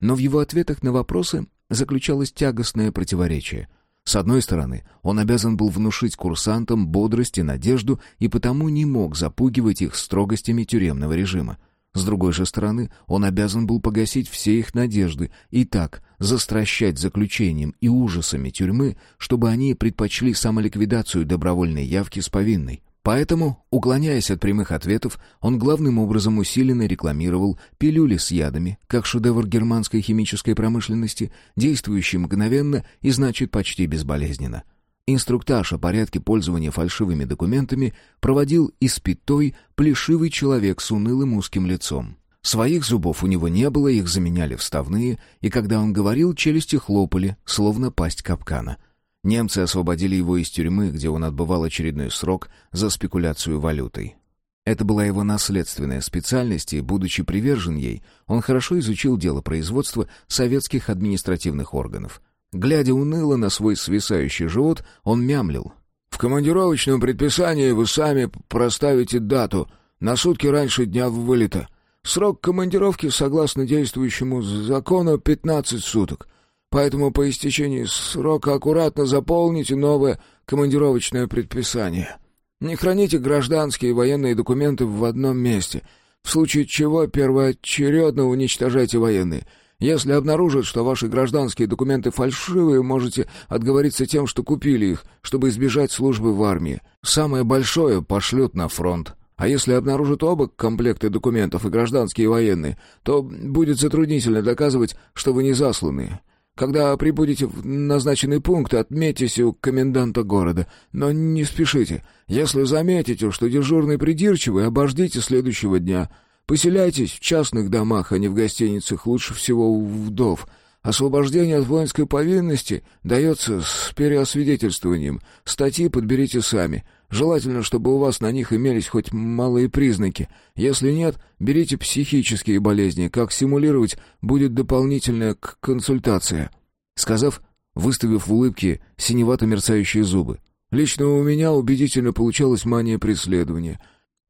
Но в его ответах на вопросы заключалось тягостное противоречие — с одной стороны, он обязан был внушить курсантам бодрость и надежду и потому не мог запугивать их строгостями тюремного режима. С другой же стороны, он обязан был погасить все их надежды и так застращать заключением и ужасами тюрьмы, чтобы они предпочли самоликвидацию добровольной явки с повинной. Поэтому, уклоняясь от прямых ответов, он главным образом усиленно рекламировал пилюли с ядами, как шедевр германской химической промышленности, действующий мгновенно и значит почти безболезненно. Инструктаж о порядке пользования фальшивыми документами проводил испятой, плешивый человек с унылым узким лицом. Своих зубов у него не было, их заменяли вставные, и когда он говорил, челюсти хлопали, словно пасть капкана. Немцы освободили его из тюрьмы, где он отбывал очередной срок за спекуляцию валютой. Это была его наследственная специальность, и, будучи привержен ей, он хорошо изучил дело производства советских административных органов — Глядя уныло на свой свисающий живот, он мямлил. «В командировочном предписании вы сами проставите дату, на сутки раньше дня вылета. Срок командировки, согласно действующему закону, 15 суток. Поэтому по истечении срока аккуратно заполните новое командировочное предписание. Не храните гражданские и военные документы в одном месте, в случае чего первоочередно уничтожайте военные». Если обнаружат, что ваши гражданские документы фальшивые, можете отговориться тем, что купили их, чтобы избежать службы в армии. Самое большое пошлют на фронт. А если обнаружат оба комплекты документов, и гражданские, и военные, то будет затруднительно доказывать, что вы не засланные. Когда прибудете в назначенный пункт, отметьтесь у коменданта города. Но не спешите. Если заметите, что дежурный придирчивый, обождите следующего дня — Поселяйтесь в частных домах, а не в гостиницах, лучше всего у вдов. Освобождение от воинской повинности дается с переосвидетельствованием. Статьи подберите сами. Желательно, чтобы у вас на них имелись хоть малые признаки. Если нет, берите психические болезни. Как симулировать, будет дополнительная консультация». Сказав, выставив в улыбке синевато мерцающие зубы. «Лично у меня убедительно получалась мания преследования»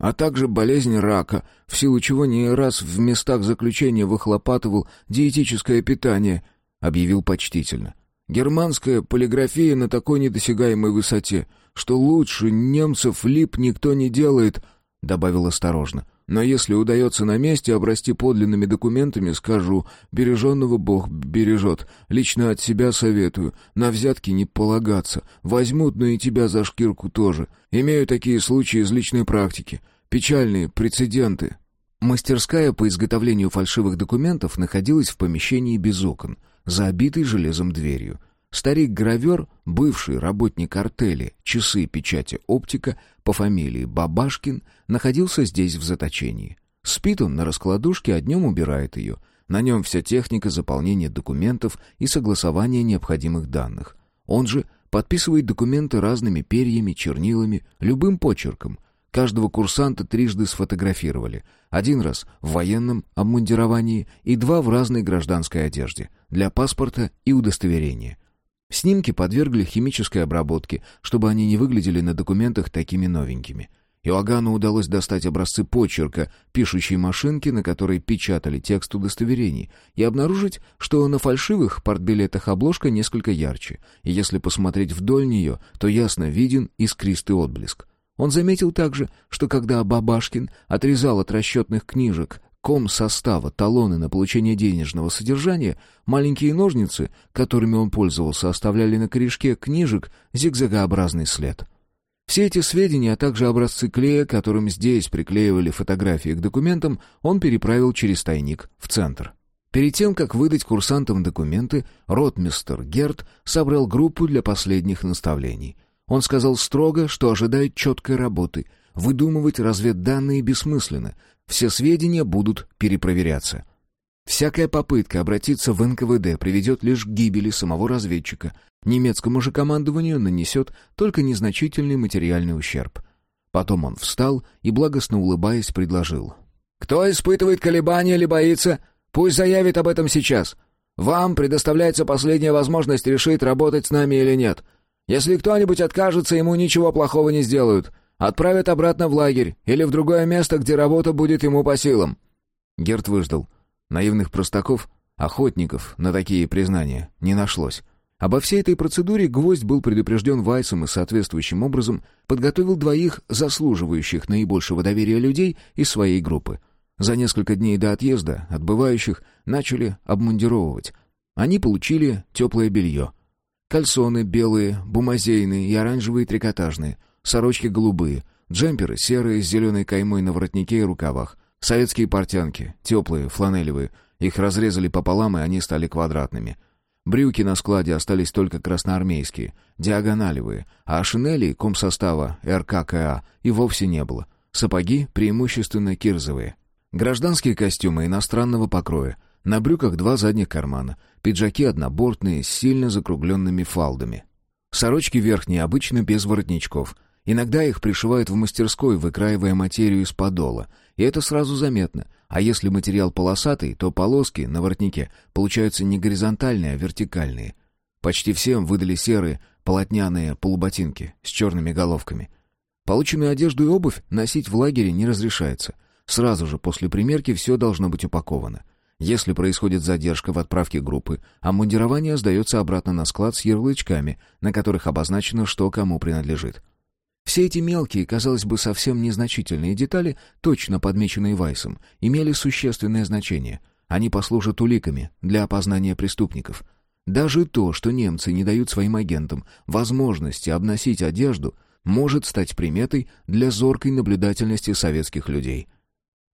а также болезнь рака, в силу чего не раз в местах заключения выхлопатывал диетическое питание, объявил почтительно. Германская полиграфия на такой недосягаемой высоте, что лучше немцев лип никто не делает, добавил осторожно. Но если удается на месте обрасти подлинными документами, скажу, береженного Бог бережет. Лично от себя советую. На взятки не полагаться. Возьмут, но и тебя за шкирку тоже. Имею такие случаи из личной практики. Печальные прецеденты. Мастерская по изготовлению фальшивых документов находилась в помещении без окон, за обитой железом дверью. Старик-гравер, бывший работник артели, часы печати оптика, по фамилии Бабашкин, находился здесь в заточении. Спит он на раскладушке, а днем убирает ее. На нем вся техника заполнения документов и согласования необходимых данных. Он же подписывает документы разными перьями, чернилами, любым почерком. Каждого курсанта трижды сфотографировали. Один раз в военном обмундировании и два в разной гражданской одежде, для паспорта и удостоверения. Снимки подвергли химической обработке, чтобы они не выглядели на документах такими новенькими. Иоганну удалось достать образцы почерка пишущей машинки, на которой печатали текст удостоверений, и обнаружить, что на фальшивых портбилетах обложка несколько ярче, и если посмотреть вдоль нее, то ясно виден искристый отблеск. Он заметил также, что когда Бабашкин отрезал от расчетных книжек ком состава, талоны на получение денежного содержания, маленькие ножницы, которыми он пользовался, оставляли на корешке книжек зигзагообразный след. Все эти сведения, а также образцы клея, которым здесь приклеивали фотографии к документам, он переправил через тайник в центр. Перед тем, как выдать курсантам документы, ротмистер Герт собрал группу для последних наставлений. Он сказал строго, что ожидает четкой работы. Выдумывать разведданные бессмысленно, все сведения будут перепроверяться. Всякая попытка обратиться в НКВД приведет лишь к гибели самого разведчика. Немецкому же командованию нанесет только незначительный материальный ущерб. Потом он встал и, благостно улыбаясь, предложил. «Кто испытывает колебания или боится, пусть заявит об этом сейчас. Вам предоставляется последняя возможность решить, работать с нами или нет. Если кто-нибудь откажется, ему ничего плохого не сделают. Отправят обратно в лагерь или в другое место, где работа будет ему по силам». Герт выждал. Наивных простаков, охотников на такие признания не нашлось. Обо всей этой процедуре Гвоздь был предупрежден Вайсом и соответствующим образом подготовил двоих заслуживающих наибольшего доверия людей из своей группы. За несколько дней до отъезда отбывающих начали обмундировывать. Они получили теплое белье. Кальсоны белые, бумазейные и оранжевые трикотажные, сорочки голубые, джемперы серые с зеленой каймой на воротнике и рукавах, Советские портянки, теплые, фланелевые. Их разрезали пополам, и они стали квадратными. Брюки на складе остались только красноармейские, диагоналевые, а шинели комсостава РККА и вовсе не было. Сапоги преимущественно кирзовые. Гражданские костюмы иностранного покроя. На брюках два задних кармана. Пиджаки однобортные, с сильно закругленными фалдами. Сорочки верхние обычно без воротничков — Иногда их пришивают в мастерской, выкраивая материю из подола, и это сразу заметно. А если материал полосатый, то полоски на воротнике получаются не горизонтальные, а вертикальные. Почти всем выдали серые, полотняные полуботинки с черными головками. Полученную одежду и обувь носить в лагере не разрешается. Сразу же после примерки все должно быть упаковано. Если происходит задержка в отправке группы, обмундирование сдается обратно на склад с ярлычками, на которых обозначено, что кому принадлежит. Все эти мелкие, казалось бы, совсем незначительные детали, точно подмеченные Вайсом, имели существенное значение. Они послужат уликами для опознания преступников. Даже то, что немцы не дают своим агентам возможности обносить одежду, может стать приметой для зоркой наблюдательности советских людей.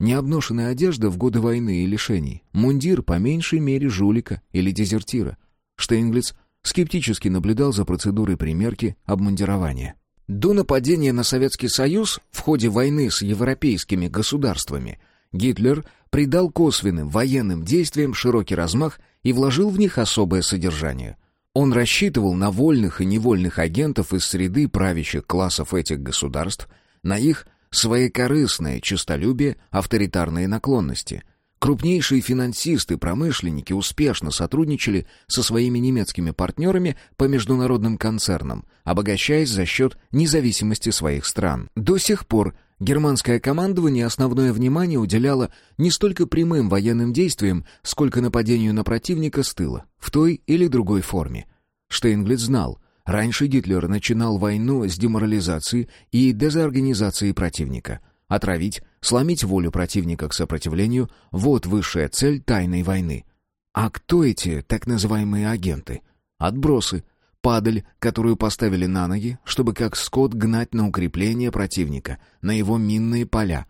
Необношенная одежда в годы войны и лишений, мундир по меньшей мере жулика или дезертира. Штейнглиц скептически наблюдал за процедурой примерки обмундирования. До нападения на Советский Союз в ходе войны с европейскими государствами Гитлер придал косвенным военным действиям широкий размах и вложил в них особое содержание. Он рассчитывал на вольных и невольных агентов из среды правящих классов этих государств, на их своекорыстное честолюбие, авторитарные наклонности – Крупнейшие финансисты промышленники успешно сотрудничали со своими немецкими партнерами по международным концернам, обогащаясь за счет независимости своих стран. До сих пор германское командование основное внимание уделяло не столько прямым военным действиям, сколько нападению на противника с тыла, в той или другой форме. Штейнглиц знал, раньше Гитлер начинал войну с деморализации и дезорганизации противника – Отравить, сломить волю противника к сопротивлению — вот высшая цель тайной войны. А кто эти так называемые агенты? Отбросы, падаль, которую поставили на ноги, чтобы как скот гнать на укрепление противника, на его минные поля.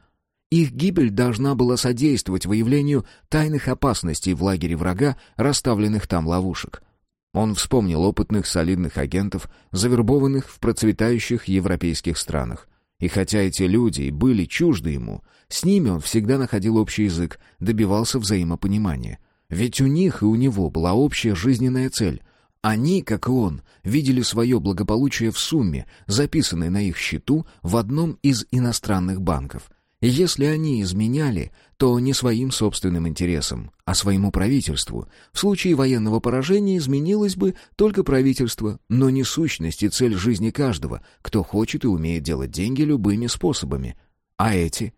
Их гибель должна была содействовать выявлению тайных опасностей в лагере врага, расставленных там ловушек. Он вспомнил опытных солидных агентов, завербованных в процветающих европейских странах. И хотя эти люди и были чужды ему, с ними он всегда находил общий язык, добивался взаимопонимания. Ведь у них и у него была общая жизненная цель. Они, как и он, видели свое благополучие в сумме, записанной на их счету в одном из иностранных банков. И если они изменяли, то не своим собственным интересам, а своему правительству. В случае военного поражения изменилось бы только правительство, но не сущность и цель жизни каждого, кто хочет и умеет делать деньги любыми способами. А эти?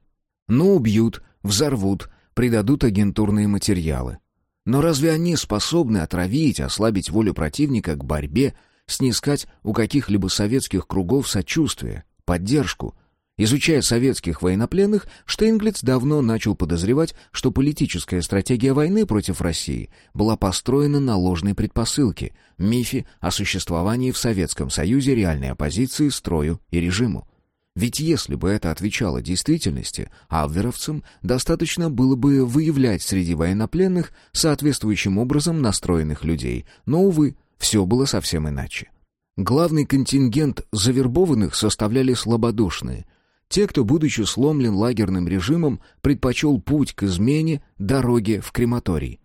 Ну, убьют, взорвут, придадут агентурные материалы. Но разве они способны отравить, ослабить волю противника к борьбе, снискать у каких-либо советских кругов сочувствие, поддержку – Изучая советских военнопленных, Штейнглиц давно начал подозревать, что политическая стратегия войны против России была построена на ложной предпосылке, мифе о существовании в Советском Союзе реальной оппозиции строю и режиму. Ведь если бы это отвечало действительности, авверовцам достаточно было бы выявлять среди военнопленных соответствующим образом настроенных людей, но, увы, все было совсем иначе. Главный контингент завербованных составляли слабодушные – Те, кто, будучи сломлен лагерным режимом, предпочел путь к измене дороги в крематорий.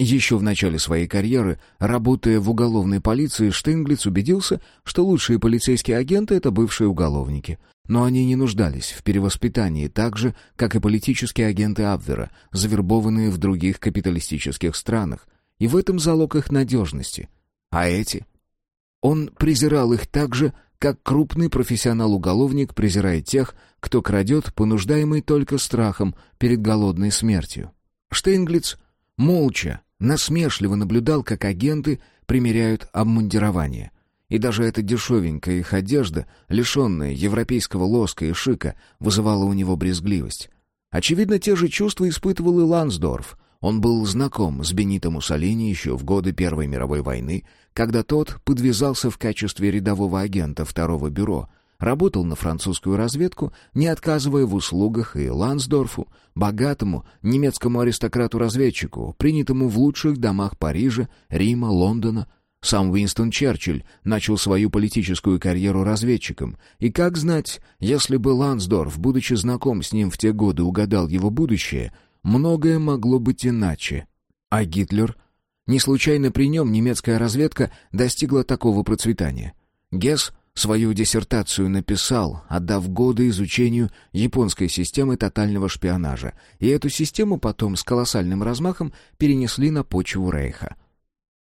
Еще в начале своей карьеры, работая в уголовной полиции, Штинглиц убедился, что лучшие полицейские агенты — это бывшие уголовники. Но они не нуждались в перевоспитании так же, как и политические агенты Абвера, завербованные в других капиталистических странах. И в этом залог их надежности. А эти? Он презирал их так же, как крупный профессионал-уголовник презирает тех, кто крадет, понуждаемый только страхом перед голодной смертью. Штейнглиц молча, насмешливо наблюдал, как агенты примеряют обмундирование. И даже эта дешевенькая их одежда, лишенная европейского лоска и шика, вызывала у него брезгливость. Очевидно, те же чувства испытывал и Лансдорф. Он был знаком с Бенито Муссолини еще в годы Первой мировой войны, когда тот подвязался в качестве рядового агента второго бюро, работал на французскую разведку, не отказывая в услугах и Лансдорфу, богатому немецкому аристократу-разведчику, принятому в лучших домах Парижа, Рима, Лондона. Сам Уинстон Черчилль начал свою политическую карьеру разведчиком, и как знать, если бы Лансдорф, будучи знаком с ним в те годы, угадал его будущее, многое могло быть иначе. А Гитлер? Не случайно при нем немецкая разведка достигла такого процветания. Гесс Свою диссертацию написал, отдав годы изучению японской системы тотального шпионажа, и эту систему потом с колоссальным размахом перенесли на почву Рейха.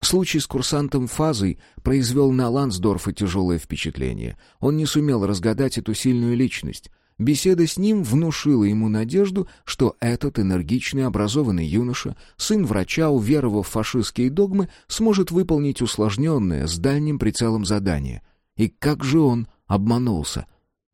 Случай с курсантом Фазой произвел на Лансдорфа тяжелое впечатление. Он не сумел разгадать эту сильную личность. Беседа с ним внушила ему надежду, что этот энергичный, образованный юноша, сын врача, уверовав в фашистские догмы, сможет выполнить усложненное, с дальним прицелом задание — и как же он обманулся?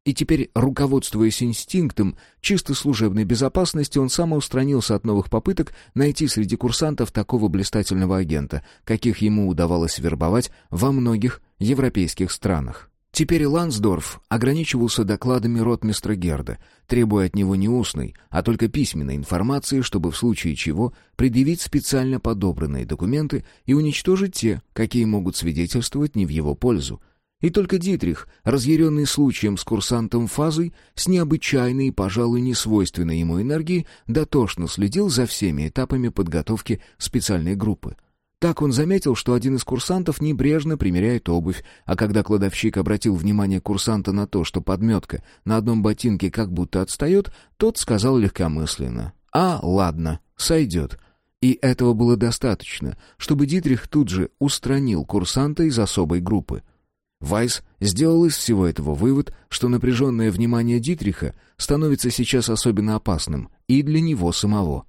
И теперь, руководствуясь инстинктом чисто служебной безопасности, он самоустранился от новых попыток найти среди курсантов такого блистательного агента, каких ему удавалось вербовать во многих европейских странах. Теперь Лансдорф ограничивался докладами ротмистра Герда, требуя от него не устной, а только письменной информации, чтобы в случае чего предъявить специально подобранные документы и уничтожить те, какие могут свидетельствовать не в его пользу — и только Дитрих, разъяренный случаем с курсантом Фазой, с необычайной и, пожалуй, несвойственной ему энергией, дотошно следил за всеми этапами подготовки специальной группы. Так он заметил, что один из курсантов небрежно примеряет обувь, а когда кладовщик обратил внимание курсанта на то, что подметка на одном ботинке как будто отстает, тот сказал легкомысленно «А, ладно, сойдет». И этого было достаточно, чтобы Дитрих тут же устранил курсанта из особой группы. Вайс сделал из всего этого вывод, что напряженное внимание Дитриха становится сейчас особенно опасным и для него самого.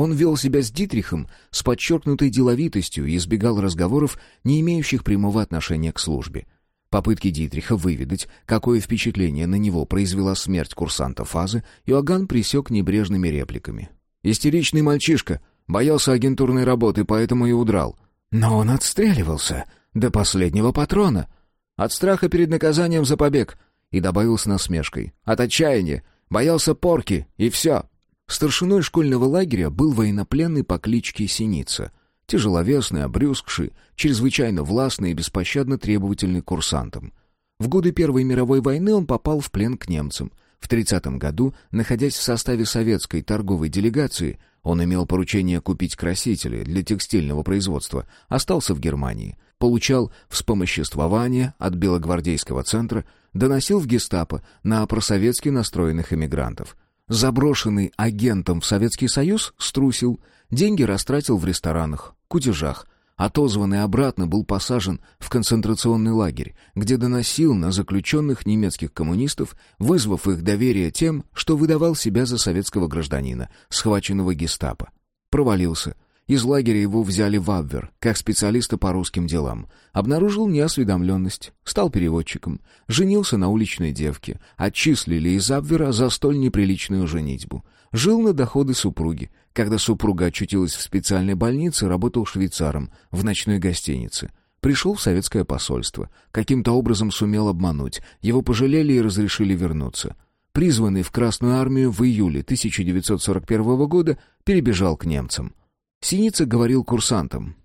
Он вел себя с Дитрихом с подчеркнутой деловитостью и избегал разговоров, не имеющих прямого отношения к службе. Попытки Дитриха выведать, какое впечатление на него произвела смерть курсанта фазы, Иоганн присек небрежными репликами. «Истеричный мальчишка, боялся агентурной работы, поэтому и удрал». «Но он отстреливался до последнего патрона», от страха перед наказанием за побег. И добавил с насмешкой. От отчаяния. Боялся порки, и все. Старшиной школьного лагеря был военнопленный по кличке Синица. Тяжеловесный, обрюзгший, чрезвычайно властный и беспощадно требовательный курсантом. В годы Первой мировой войны он попал в плен к немцам. В 30 году, находясь в составе советской торговой делегации, он имел поручение купить красители для текстильного производства, остался в Германии — получал вспомоществование от Белогвардейского центра, доносил в гестапо на просоветски настроенных эмигрантов. Заброшенный агентом в Советский Союз струсил, деньги растратил в ресторанах, кутежах, отозванный обратно был посажен в концентрационный лагерь, где доносил на заключенных немецких коммунистов, вызвав их доверие тем, что выдавал себя за советского гражданина, схваченного гестапо. Провалился — из лагеря его взяли в Абвер, как специалиста по русским делам. Обнаружил неосведомленность, стал переводчиком, женился на уличной девке, отчислили из Абвера за столь неприличную женитьбу. Жил на доходы супруги. Когда супруга очутилась в специальной больнице, работал швейцаром в ночной гостинице. Пришел в советское посольство. Каким-то образом сумел обмануть. Его пожалели и разрешили вернуться. Призванный в Красную армию в июле 1941 года, перебежал к немцам. Синица говорил курсантам.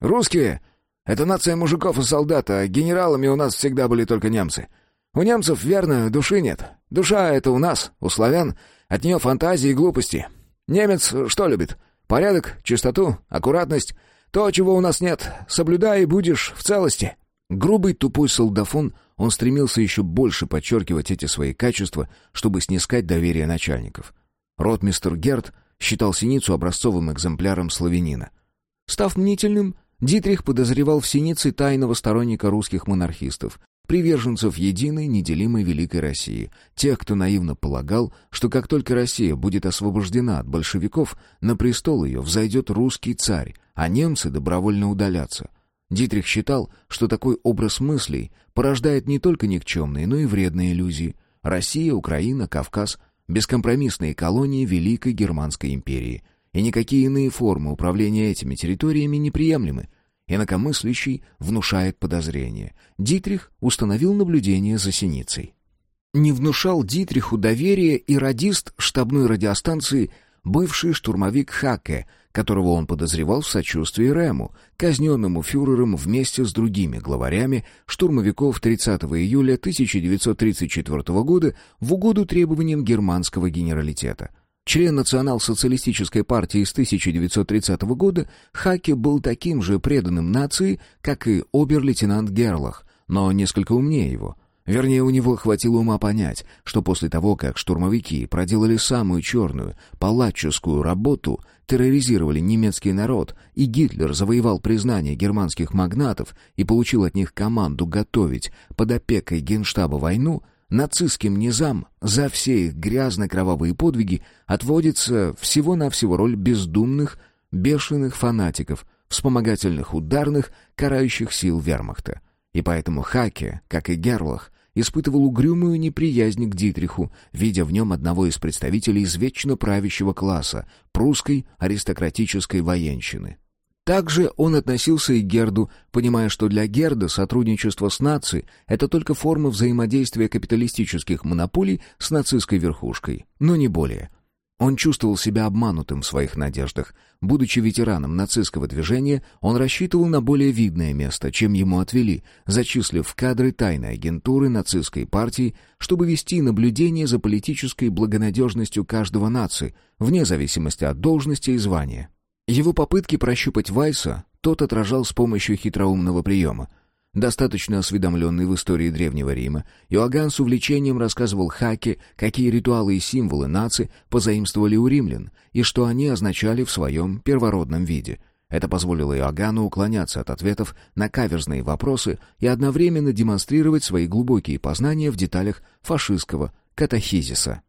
«Русские — это нация мужиков и солдат, а генералами у нас всегда были только немцы. У немцев, верно, души нет. Душа — это у нас, у славян. От нее фантазии и глупости. Немец что любит? Порядок, чистоту, аккуратность. То, чего у нас нет. Соблюдай и будешь в целости». Грубый тупой солдафон, он стремился еще больше подчеркивать эти свои качества, чтобы снискать доверие начальников. Ротмистер Герт считал Синицу образцовым экземпляром славянина. Став мнительным, Дитрих подозревал в Синице тайного сторонника русских монархистов, приверженцев единой, неделимой Великой России, тех, кто наивно полагал, что как только Россия будет освобождена от большевиков, на престол ее взойдет русский царь, а немцы добровольно удалятся. Дитрих считал, что такой образ мыслей порождает не только никчемные, но и вредные иллюзии. Россия, Украина, Кавказ — бескомпромиссные колонии Великой Германской империи, и никакие иные формы управления этими территориями неприемлемы — Инакомыслящий внушает подозрение. Дитрих установил наблюдение за синицей. Не внушал Дитриху доверия и радист штабной радиостанции бывший штурмовик Хаке, которого он подозревал в сочувствии Рему, казненному фюрером вместе с другими главарями штурмовиков 30 июля 1934 года в угоду требованиям германского генералитета. Член национал-социалистической партии с 1930 года, Хаки был таким же преданным нации, как и обер-лейтенант Герлах, но несколько умнее его. Вернее, у него хватило ума понять, что после того, как штурмовики проделали самую черную, палаческую работу, терроризировали немецкий народ, и Гитлер завоевал признание германских магнатов и получил от них команду готовить под опекой генштаба войну, нацистским низам за все их грязно-кровавые подвиги отводится всего-навсего роль бездумных, бешеных фанатиков, вспомогательных ударных, карающих сил вермахта. И поэтому Хаке, как и Герлах, испытывал угрюмую неприязнь к Дитриху, видя в нем одного из представителей извечно правящего класса, прусской аристократической военщины. Также он относился и к Герду, понимая, что для Герда сотрудничество с нацией — это только форма взаимодействия капиталистических монополий с нацистской верхушкой, но не более. Он чувствовал себя обманутым в своих надеждах. Будучи ветераном нацистского движения, он рассчитывал на более видное место, чем ему отвели, зачислив в кадры тайной агентуры нацистской партии, чтобы вести наблюдение за политической благонадежностью каждого нации, вне зависимости от должности и звания. Его попытки прощупать Вайса тот отражал с помощью хитроумного приема. Достаточно осведомленный в истории Древнего Рима, Иоганн с увлечением рассказывал Хаке, какие ритуалы и символы нации позаимствовали у римлян, и что они означали в своем первородном виде. Это позволило Иоганну уклоняться от ответов на каверзные вопросы и одновременно демонстрировать свои глубокие познания в деталях фашистского катахизиса.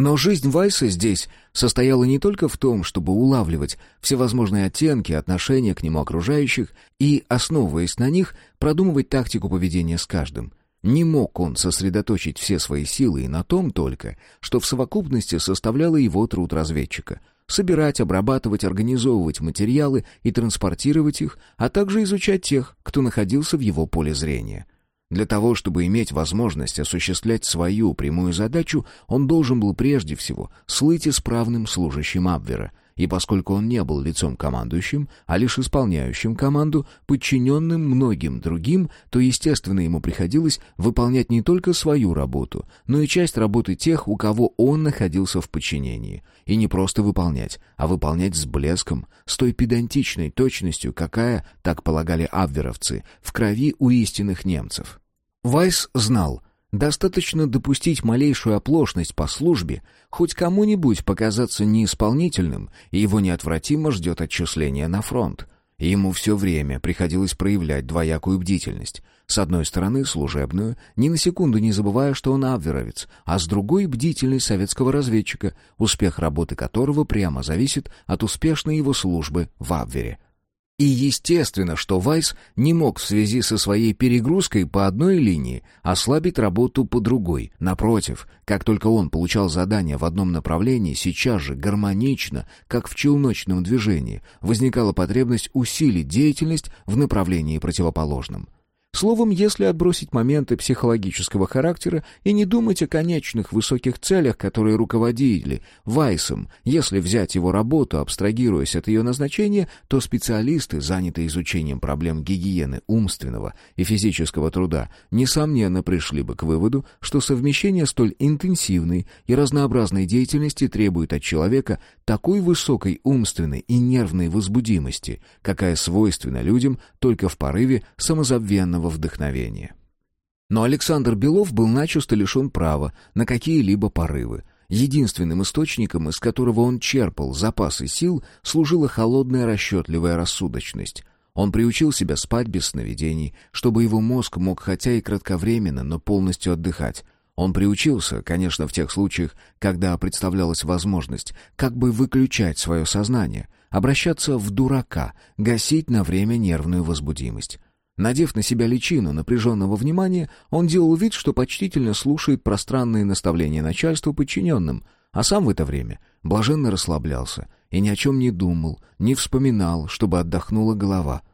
Но жизнь Вайса здесь состояла не только в том, чтобы улавливать всевозможные оттенки отношения к нему окружающих и, основываясь на них, продумывать тактику поведения с каждым. Не мог он сосредоточить все свои силы и на том только, что в совокупности составляло его труд разведчика — собирать, обрабатывать, организовывать материалы и транспортировать их, а также изучать тех, кто находился в его поле зрения — для того, чтобы иметь возможность осуществлять свою прямую задачу, он должен был прежде всего слыть исправным служащим Абвера, и поскольку он не был лицом командующим, а лишь исполняющим команду, подчиненным многим другим, то, естественно, ему приходилось выполнять не только свою работу, но и часть работы тех, у кого он находился в подчинении. И не просто выполнять, а выполнять с блеском, с той педантичной точностью, какая, так полагали абверовцы, в крови у истинных немцев. Вайс знал, достаточно допустить малейшую оплошность по службе, хоть кому-нибудь показаться неисполнительным, и его неотвратимо ждет отчисление на фронт. ему все время приходилось проявлять двоякую бдительность. С одной стороны, служебную, ни на секунду не забывая, что он абверовец, а с другой — бдительность советского разведчика, успех работы которого прямо зависит от успешной его службы в Абвере — и естественно, что Вайс не мог в связи со своей перегрузкой по одной линии ослабить работу по другой. Напротив, как только он получал задание в одном направлении, сейчас же гармонично, как в челночном движении, возникала потребность усилить деятельность в направлении противоположном. Словом, если отбросить моменты психологического характера и не думать о конечных высоких целях, которые руководили Вайсом, если взять его работу, абстрагируясь от ее назначения, то специалисты, занятые изучением проблем гигиены умственного и физического труда, несомненно пришли бы к выводу, что совмещение столь интенсивной и разнообразной деятельности требует от человека такой высокой умственной и нервной возбудимости, какая свойственна людям только в порыве самозабвенного вдохновения. Но Александр Белов был начисто лишен права на какие-либо порывы. Единственным источником, из которого он черпал запасы сил, служила холодная расчетливая рассудочность. Он приучил себя спать без сновидений, чтобы его мозг мог хотя и кратковременно, но полностью отдыхать. Он приучился, конечно, в тех случаях, когда представлялась возможность, как бы выключать свое сознание, обращаться в дурака, гасить на время нервную возбудимость. Надев на себя личину напряженного внимания, он делал вид, что почтительно слушает пространные наставления начальству подчиненным, а сам в это время блаженно расслаблялся и ни о чем не думал, не вспоминал, чтобы отдохнула голова —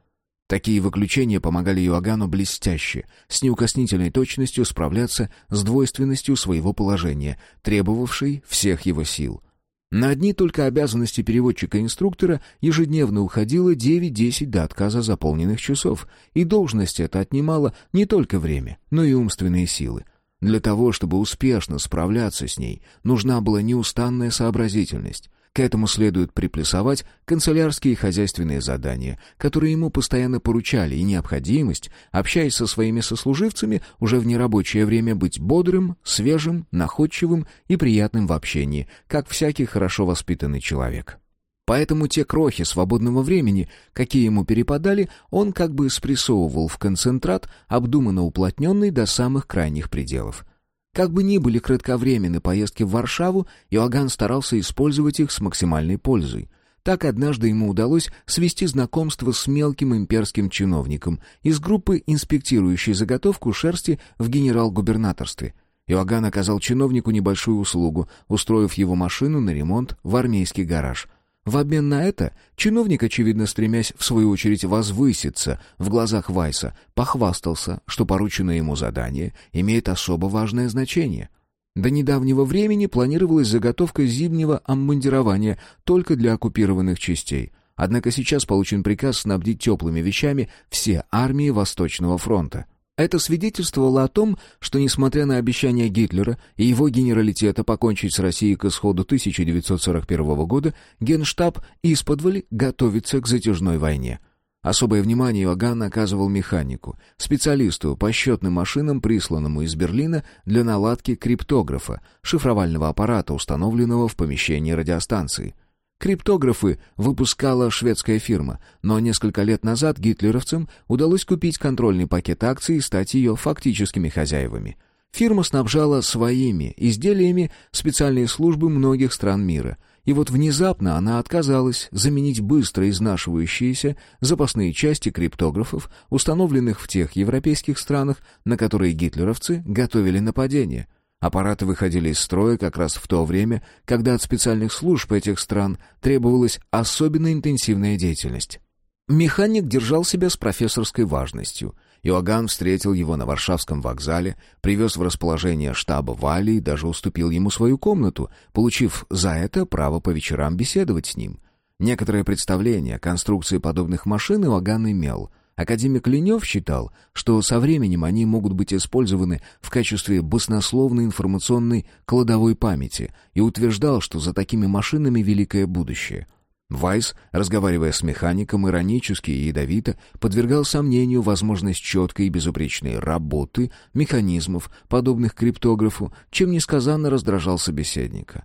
Такие выключения помогали Иоганну блестяще, с неукоснительной точностью справляться с двойственностью своего положения, требовавшей всех его сил. На одни только обязанности переводчика-инструктора ежедневно уходило 9-10 до отказа заполненных часов, и должность эта отнимала не только время, но и умственные силы. Для того, чтобы успешно справляться с ней, нужна была неустанная сообразительность. К этому следует приплюсовать канцелярские и хозяйственные задания, которые ему постоянно поручали, и необходимость, общаясь со своими сослуживцами, уже в нерабочее время быть бодрым, свежим, находчивым и приятным в общении, как всякий хорошо воспитанный человек. Поэтому те крохи свободного времени, какие ему перепадали, он как бы спрессовывал в концентрат, обдуманно уплотненный до самых крайних пределов — как бы ни были кратковременны поездки в Варшаву, Иоганн старался использовать их с максимальной пользой. Так однажды ему удалось свести знакомство с мелким имперским чиновником из группы, инспектирующей заготовку шерсти в генерал-губернаторстве. Иоганн оказал чиновнику небольшую услугу, устроив его машину на ремонт в армейский гараж. В обмен на это чиновник, очевидно стремясь в свою очередь возвыситься в глазах Вайса, похвастался, что порученное ему задание имеет особо важное значение. До недавнего времени планировалась заготовка зимнего обмундирования только для оккупированных частей. Однако сейчас получен приказ снабдить теплыми вещами все армии Восточного фронта. Это свидетельствовало о том, что, несмотря на обещания Гитлера и его генералитета покончить с Россией к исходу 1941 года, Генштаб исподволь готовится к затяжной войне. Особое внимание Иоганн оказывал механику, специалисту по счетным машинам, присланному из Берлина для наладки криптографа, шифровального аппарата, установленного в помещении радиостанции — Криптографы выпускала шведская фирма, но несколько лет назад гитлеровцам удалось купить контрольный пакет акций и стать ее фактическими хозяевами. Фирма снабжала своими изделиями специальные службы многих стран мира. И вот внезапно она отказалась заменить быстро изнашивающиеся запасные части криптографов, установленных в тех европейских странах, на которые гитлеровцы готовили нападение – Аппараты выходили из строя как раз в то время, когда от специальных служб этих стран требовалась особенно интенсивная деятельность. Механик держал себя с профессорской важностью. Иоганн встретил его на Варшавском вокзале, привез в расположение штаба Вали и даже уступил ему свою комнату, получив за это право по вечерам беседовать с ним. Некоторое представление о конструкции подобных машин Иоганн имел — Академик Ленев считал, что со временем они могут быть использованы в качестве баснословной информационной кладовой памяти и утверждал, что за такими машинами великое будущее. Вайс, разговаривая с механиком, иронически и ядовито подвергал сомнению возможность четкой и безупречной работы механизмов, подобных криптографу, чем несказанно раздражал собеседника.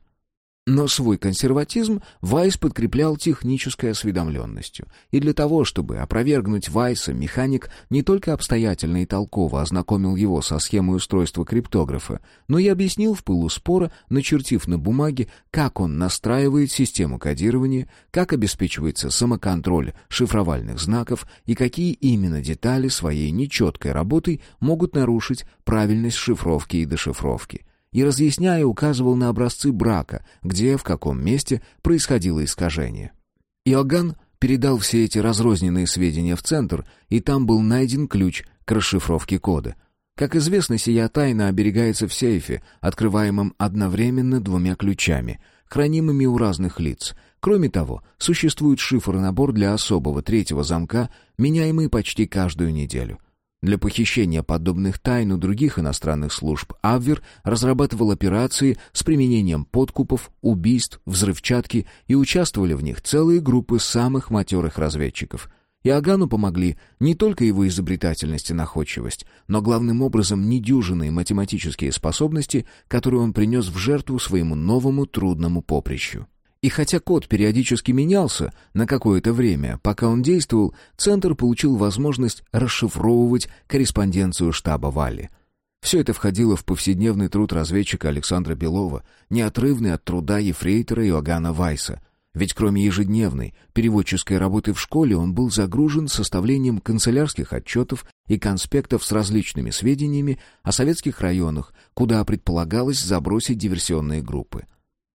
Но свой консерватизм Вайс подкреплял технической осведомленностью. И для того, чтобы опровергнуть Вайса, механик не только обстоятельно и толково ознакомил его со схемой устройства криптографа, но и объяснил в пылу спора, начертив на бумаге, как он настраивает систему кодирования, как обеспечивается самоконтроль шифровальных знаков и какие именно детали своей нечеткой работой могут нарушить правильность шифровки и дешифровки — и, разъясняя, указывал на образцы брака, где, в каком месте происходило искажение. Иоганн передал все эти разрозненные сведения в центр, и там был найден ключ к расшифровке кода. Как известно, сия тайна оберегается в сейфе, открываемом одновременно двумя ключами, хранимыми у разных лиц. Кроме того, существует шифр-набор для особого третьего замка, меняемый почти каждую неделю. Для похищения подобных тайн у других иностранных служб Аввер разрабатывал операции с применением подкупов, убийств, взрывчатки и участвовали в них целые группы самых матерых разведчиков — Иоганну помогли не только его изобретательность и находчивость, но главным образом недюжинные математические способности, которые он принес в жертву своему новому трудному поприщу. И хотя код периодически менялся на какое-то время, пока он действовал, Центр получил возможность расшифровывать корреспонденцию штаба Валли. Все это входило в повседневный труд разведчика Александра Белова, неотрывный от труда ефрейтора Иоганна Вайса — ведь кроме ежедневной переводческой работы в школе он был загружен составлением канцелярских отчетов и конспектов с различными сведениями о советских районах, куда предполагалось забросить диверсионные группы.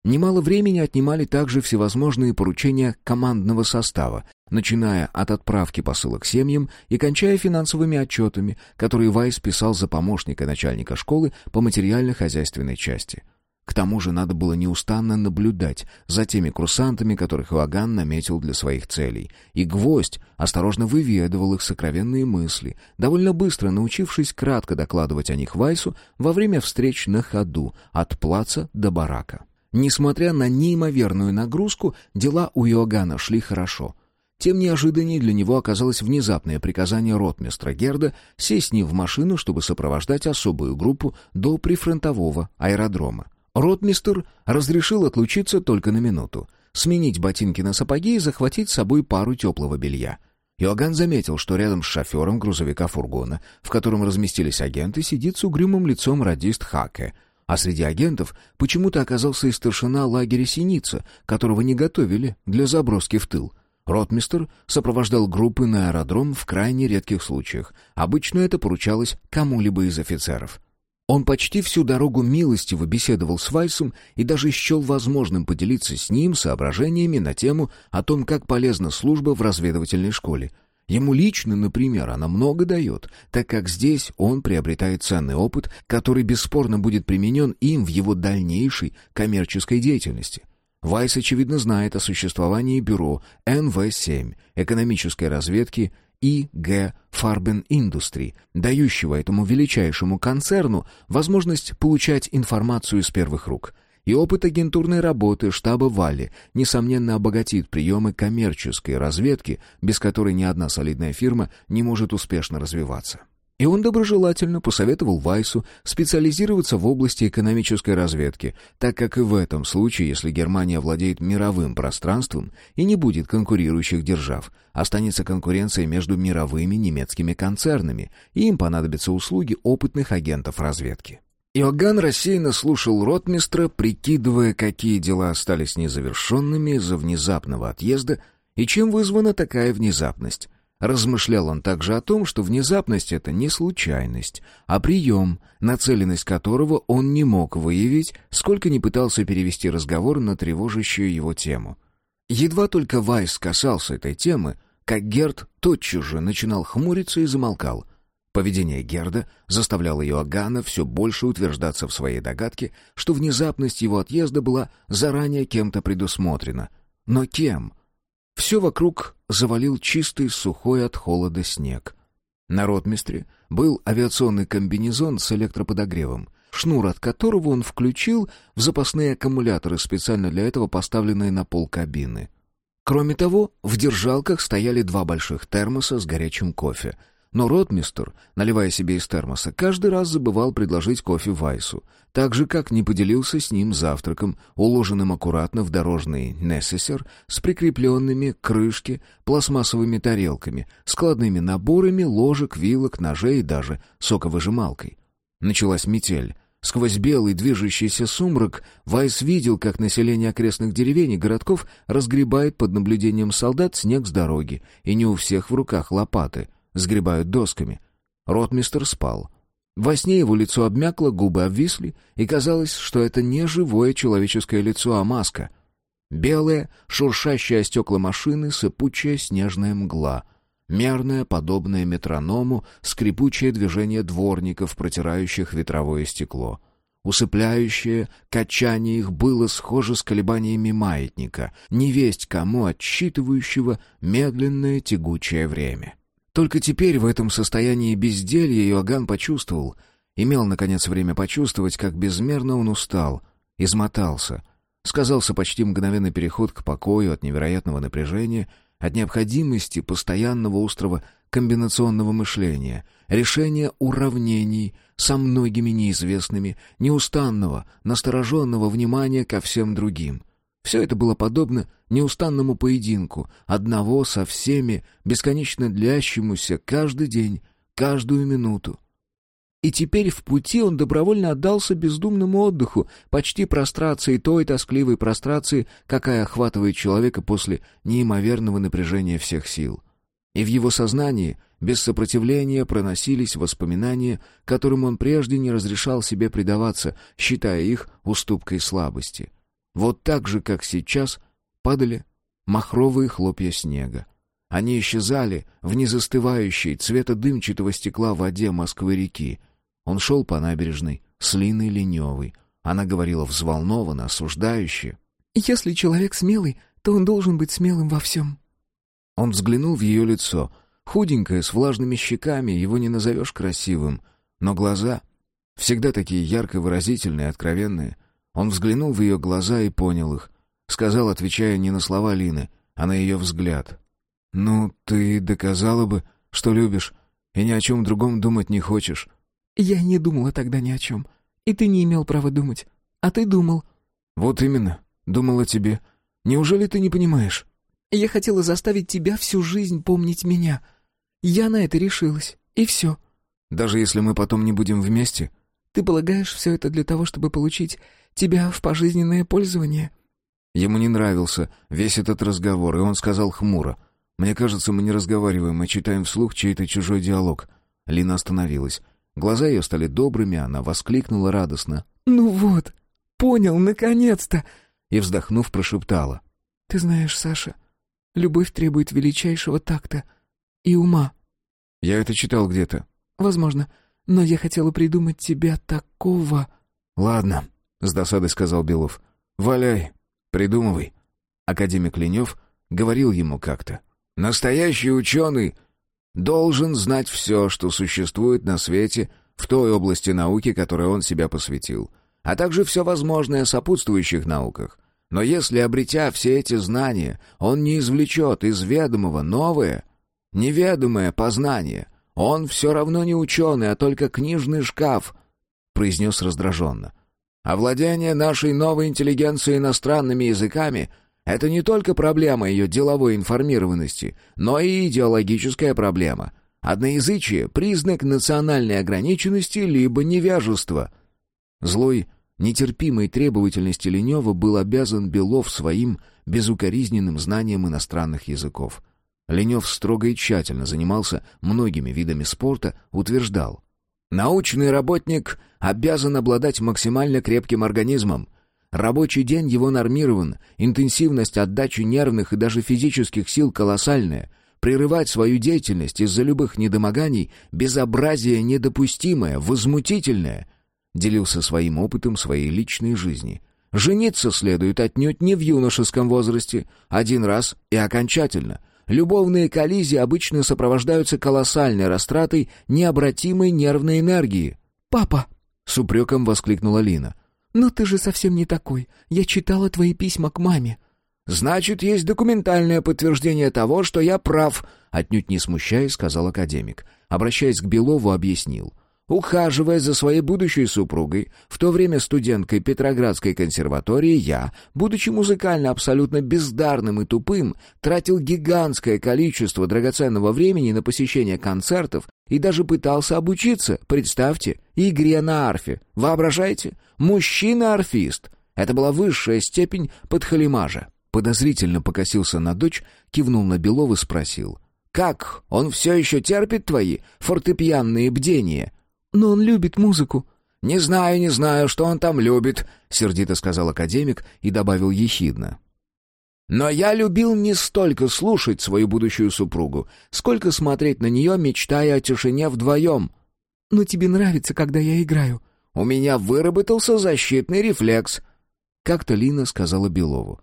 Немало времени отнимали также всевозможные поручения командного состава, начиная от отправки посылок семьям и кончая финансовыми отчетами, которые Вайс писал за помощника начальника школы по материально-хозяйственной части – к тому же надо было неустанно наблюдать за теми курсантами, которых Иоганн наметил для своих целей. И гвоздь осторожно выведывал их сокровенные мысли, довольно быстро научившись кратко докладывать о них Вайсу во время встреч на ходу, от плаца до барака. Несмотря на неимоверную нагрузку, дела у Иоганна шли хорошо — тем неожиданнее для него оказалось внезапное приказание ротмистра Герда сесть с ним в машину, чтобы сопровождать особую группу до прифронтового аэродрома. Ротмистер разрешил отлучиться только на минуту, сменить ботинки на сапоги и захватить с собой пару теплого белья. Иоганн заметил, что рядом с шофером грузовика-фургона, в котором разместились агенты, сидит с угрюмым лицом радист Хаке, а среди агентов почему-то оказался и старшина лагеря Синица, которого не готовили для заброски в тыл. Ротмистер сопровождал группы на аэродром в крайне редких случаях. Обычно это поручалось кому-либо из офицеров. Он почти всю дорогу милостиво беседовал с Вайсом и даже счел возможным поделиться с ним соображениями на тему о том, как полезна служба в разведывательной школе. Ему лично, например, она много дает, так как здесь он приобретает ценный опыт, который бесспорно будет применен им в его дальнейшей коммерческой деятельности. Вайс, очевидно, знает о существовании бюро НВ-7 экономической разведки и Г. Farben Industry, дающего этому величайшему концерну возможность получать информацию из первых рук. И опыт агентурной работы штаба Валли, несомненно, обогатит приемы коммерческой разведки, без которой ни одна солидная фирма не может успешно развиваться. И он доброжелательно посоветовал Вайсу специализироваться в области экономической разведки, так как и в этом случае, если Германия владеет мировым пространством и не будет конкурирующих держав, останется конкуренция между мировыми немецкими концернами, и им понадобятся услуги опытных агентов разведки. Иоганн рассеянно слушал ротмистра, прикидывая, какие дела остались незавершенными из-за внезапного отъезда и чем вызвана такая внезапность. Размышлял он также о том, что внезапность — это не случайность, а прием, нацеленность которого он не мог выявить, сколько ни пытался перевести разговор на тревожащую его тему. Едва только Вайс касался этой темы, как Герд тотчас же начинал хмуриться и замолкал. Поведение Герда заставляло Иоганна все больше утверждаться в своей догадке, что внезапность его отъезда была заранее кем-то предусмотрена. Но кем? Все вокруг завалил чистый, сухой от холода снег. На ротмистре был авиационный комбинезон с электроподогревом, шнур от которого он включил в запасные аккумуляторы, специально для этого поставленные на пол кабины. Кроме того, в держалках стояли два больших термоса с горячим кофе — но ротмистер, наливая себе из термоса, каждый раз забывал предложить кофе Вайсу, так же, как не поделился с ним завтраком, уложенным аккуратно в дорожный несесер с прикрепленными к крышке пластмассовыми тарелками, складными наборами ложек, вилок, ножей и даже соковыжималкой. Началась метель. Сквозь белый движущийся сумрак Вайс видел, как население окрестных деревень и городков разгребает под наблюдением солдат снег с дороги, и не у всех в руках лопаты — сгребают досками. Ротмистер спал. Во сне его лицо обмякло, губы обвисли, и казалось, что это не живое человеческое лицо, а маска. Белое, шуршащее стекла машины, сыпучая снежная мгла. мерное, подобное метроному, скрипучее движение дворников, протирающих ветровое стекло. Усыпляющее качание их было схоже с колебаниями маятника, невесть кому отсчитывающего медленное тягучее время. Только теперь в этом состоянии безделья Иоганн почувствовал, имел, наконец, время почувствовать, как безмерно он устал, измотался. Сказался почти мгновенный переход к покою от невероятного напряжения — от необходимости постоянного острого комбинационного мышления, решения уравнений со многими неизвестными, неустанного, настороженного внимания ко всем другим. Все это было подобно неустанному поединку, одного со всеми, бесконечно длящемуся каждый день, каждую минуту. И теперь в пути он добровольно отдался бездумному отдыху, почти прострации той тоскливой прострации, какая охватывает человека после неимоверного напряжения всех сил. И в его сознании без сопротивления проносились воспоминания, которым он прежде не разрешал себе предаваться, считая их уступкой слабости. Вот так же, как сейчас, падали махровые хлопья снега. Они исчезали в незастывающей цвета дымчатого стекла воде Москвы-реки, он шел по набережной с Линой Леневой. Она говорила взволнованно, осуждающе. «Если человек смелый, то он должен быть смелым во всем». Он взглянул в ее лицо. Худенькое, с влажными щеками, его не назовешь красивым. Но глаза всегда такие ярко выразительные, откровенные. Он взглянул в ее глаза и понял их. Сказал, отвечая не на слова Лины, а на ее взгляд. «Ну, ты доказала бы, что любишь, и ни о чем другом думать не хочешь. «Я не думала тогда ни о чем. И ты не имел права думать. А ты думал». «Вот именно. Думал о тебе. Неужели ты не понимаешь?» «Я хотела заставить тебя всю жизнь помнить меня. Я на это решилась. И все». «Даже если мы потом не будем вместе?» «Ты полагаешь все это для того, чтобы получить тебя в пожизненное пользование?» Ему не нравился весь этот разговор, и он сказал хмуро. «Мне кажется, мы не разговариваем, мы читаем вслух чей-то чужой диалог». Лина остановилась. Глаза ее стали добрыми, она воскликнула радостно. «Ну вот, понял, наконец-то!» И, вздохнув, прошептала. «Ты знаешь, Саша, любовь требует величайшего такта и ума». «Я это читал где-то». «Возможно, но я хотела придумать тебя такого...» «Ладно», — с досадой сказал Белов. «Валяй, придумывай». Академик Ленев говорил ему как-то. «Настоящий ученый должен знать все, что существует на свете в той области науки, которой он себя посвятил, а также все возможное о сопутствующих науках. Но если, обретя все эти знания, он не извлечет из ведомого новое, неведомое познание, он все равно не ученый, а только книжный шкаф, — произнес раздраженно. Овладение нашей новой интеллигенцией иностранными языками — это не только проблема ее деловой информированности, но и идеологическая проблема. Одноязычие — признак национальной ограниченности либо невяжества. Злой, нетерпимой требовательности Ленева был обязан Белов своим безукоризненным знанием иностранных языков. Ленев строго и тщательно занимался многими видами спорта, утверждал. «Научный работник обязан обладать максимально крепким организмом, Рабочий день его нормирован, интенсивность отдачи нервных и даже физических сил колоссальная. Прерывать свою деятельность из-за любых недомоганий — безобразие недопустимое, возмутительное. Делился своим опытом своей личной жизни. Жениться следует отнюдь не в юношеском возрасте, один раз и окончательно. Любовные коллизии обычно сопровождаются колоссальной растратой необратимой нервной энергии. «Папа!» — с упреком воскликнула Лина — «Но ты же совсем не такой. Я читала твои письма к маме». «Значит, есть документальное подтверждение того, что я прав», — отнюдь не смущаясь, сказал академик. Обращаясь к Белову, объяснил. Ухаживая за своей будущей супругой, в то время студенткой Петроградской консерватории, я, будучи музыкально абсолютно бездарным и тупым, тратил гигантское количество драгоценного времени на посещение концертов и даже пытался обучиться, представьте, игре на арфе. Воображаете? Мужчина-арфист. Это была высшая степень подхалимажа. Подозрительно покосился на дочь, кивнул на Белова и спросил. «Как? Он все еще терпит твои фортепианные бдения?» «Но он любит музыку». «Не знаю, не знаю, что он там любит», — сердито сказал академик и добавил ехидно. Но я любил не столько слушать свою будущую супругу, сколько смотреть на нее, мечтая о тишине вдвоем. «Но тебе нравится, когда я играю». «У меня выработался защитный рефлекс», — как-то Лина сказала Белову.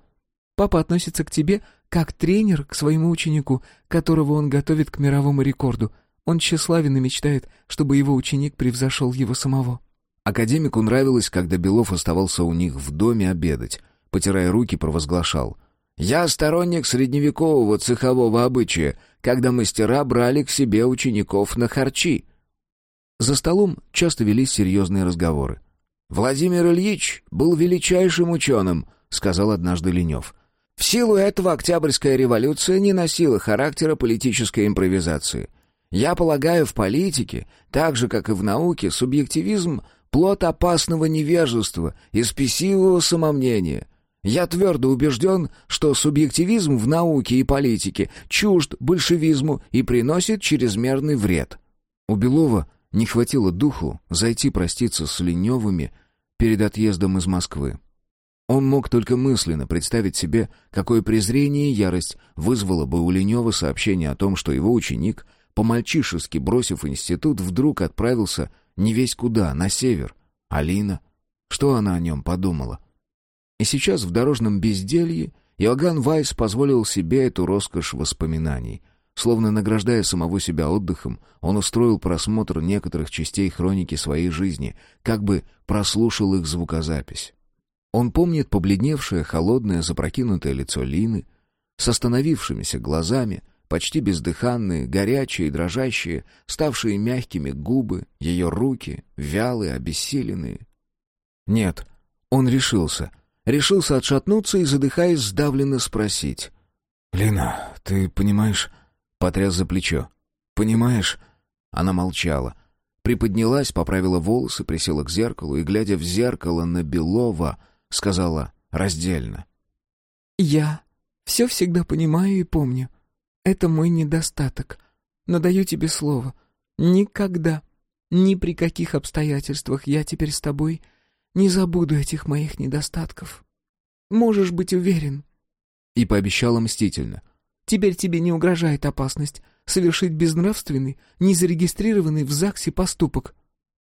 «Папа относится к тебе как тренер к своему ученику, которого он готовит к мировому рекорду. Он тщеславен и мечтает, чтобы его ученик превзошел его самого». Академику нравилось, когда Белов оставался у них в доме обедать. Потирая руки, провозглашал. Я сторонник средневекового цехового обычая, когда мастера брали к себе учеников на харчи. За столом часто велись серьезные разговоры. «Владимир Ильич был величайшим ученым», — сказал однажды Ленев. «В силу этого Октябрьская революция не носила характера политической импровизации. Я полагаю, в политике, так же, как и в науке, субъективизм — плод опасного невежества и спесивого самомнения, я твердо убежден, что субъективизм в науке и политике чужд большевизму и приносит чрезмерный вред. У Белова не хватило духу зайти проститься с Леневыми перед отъездом из Москвы. Он мог только мысленно представить себе, какое презрение и ярость вызвало бы у Ленева сообщение о том, что его ученик, по-мальчишески бросив институт, вдруг отправился не весь куда, на север. Алина? Что она о нем подумала? И сейчас в дорожном безделье Иоганн Вайс позволил себе эту роскошь воспоминаний. Словно награждая самого себя отдыхом, он устроил просмотр некоторых частей хроники своей жизни, как бы прослушал их звукозапись. Он помнит побледневшее, холодное, запрокинутое лицо Лины, с остановившимися глазами, почти бездыханные, горячие и дрожащие, ставшие мягкими губы, ее руки, вялые, обессиленные. Нет, он решился — Решился отшатнуться и, задыхаясь, сдавленно спросить. «Лина, ты понимаешь?» Потряс за плечо. «Понимаешь?» Она молчала. Приподнялась, поправила волосы, присела к зеркалу и, глядя в зеркало на Белова, сказала раздельно. «Я все всегда понимаю и помню. Это мой недостаток. Но даю тебе слово. Никогда, ни при каких обстоятельствах я теперь с тобой не забуду этих моих недостатков. Можешь быть уверен». И пообещала мстительно. «Теперь тебе не угрожает опасность совершить безнравственный, незарегистрированный в ЗАГСе поступок».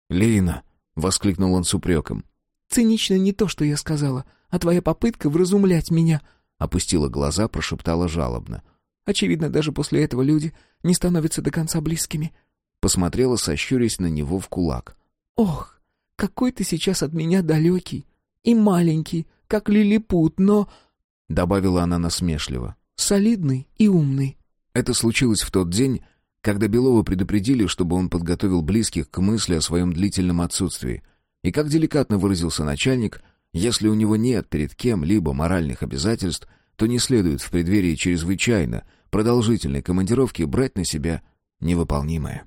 «Лина!» — воскликнул он с упреком. «Цинично не то, что я сказала, а твоя попытка вразумлять меня», — опустила глаза, прошептала жалобно. «Очевидно, даже после этого люди не становятся до конца близкими». Посмотрела, сощурясь на него в кулак. «Ох, какой ты сейчас от меня далекий и маленький, как лилипут, но...» — добавила она насмешливо. «Солидный и умный». Это случилось в тот день, когда Белова предупредили, чтобы он подготовил близких к мысли о своем длительном отсутствии. И как деликатно выразился начальник, если у него нет перед кем-либо моральных обязательств, то не следует в преддверии чрезвычайно продолжительной командировки брать на себя невыполнимое.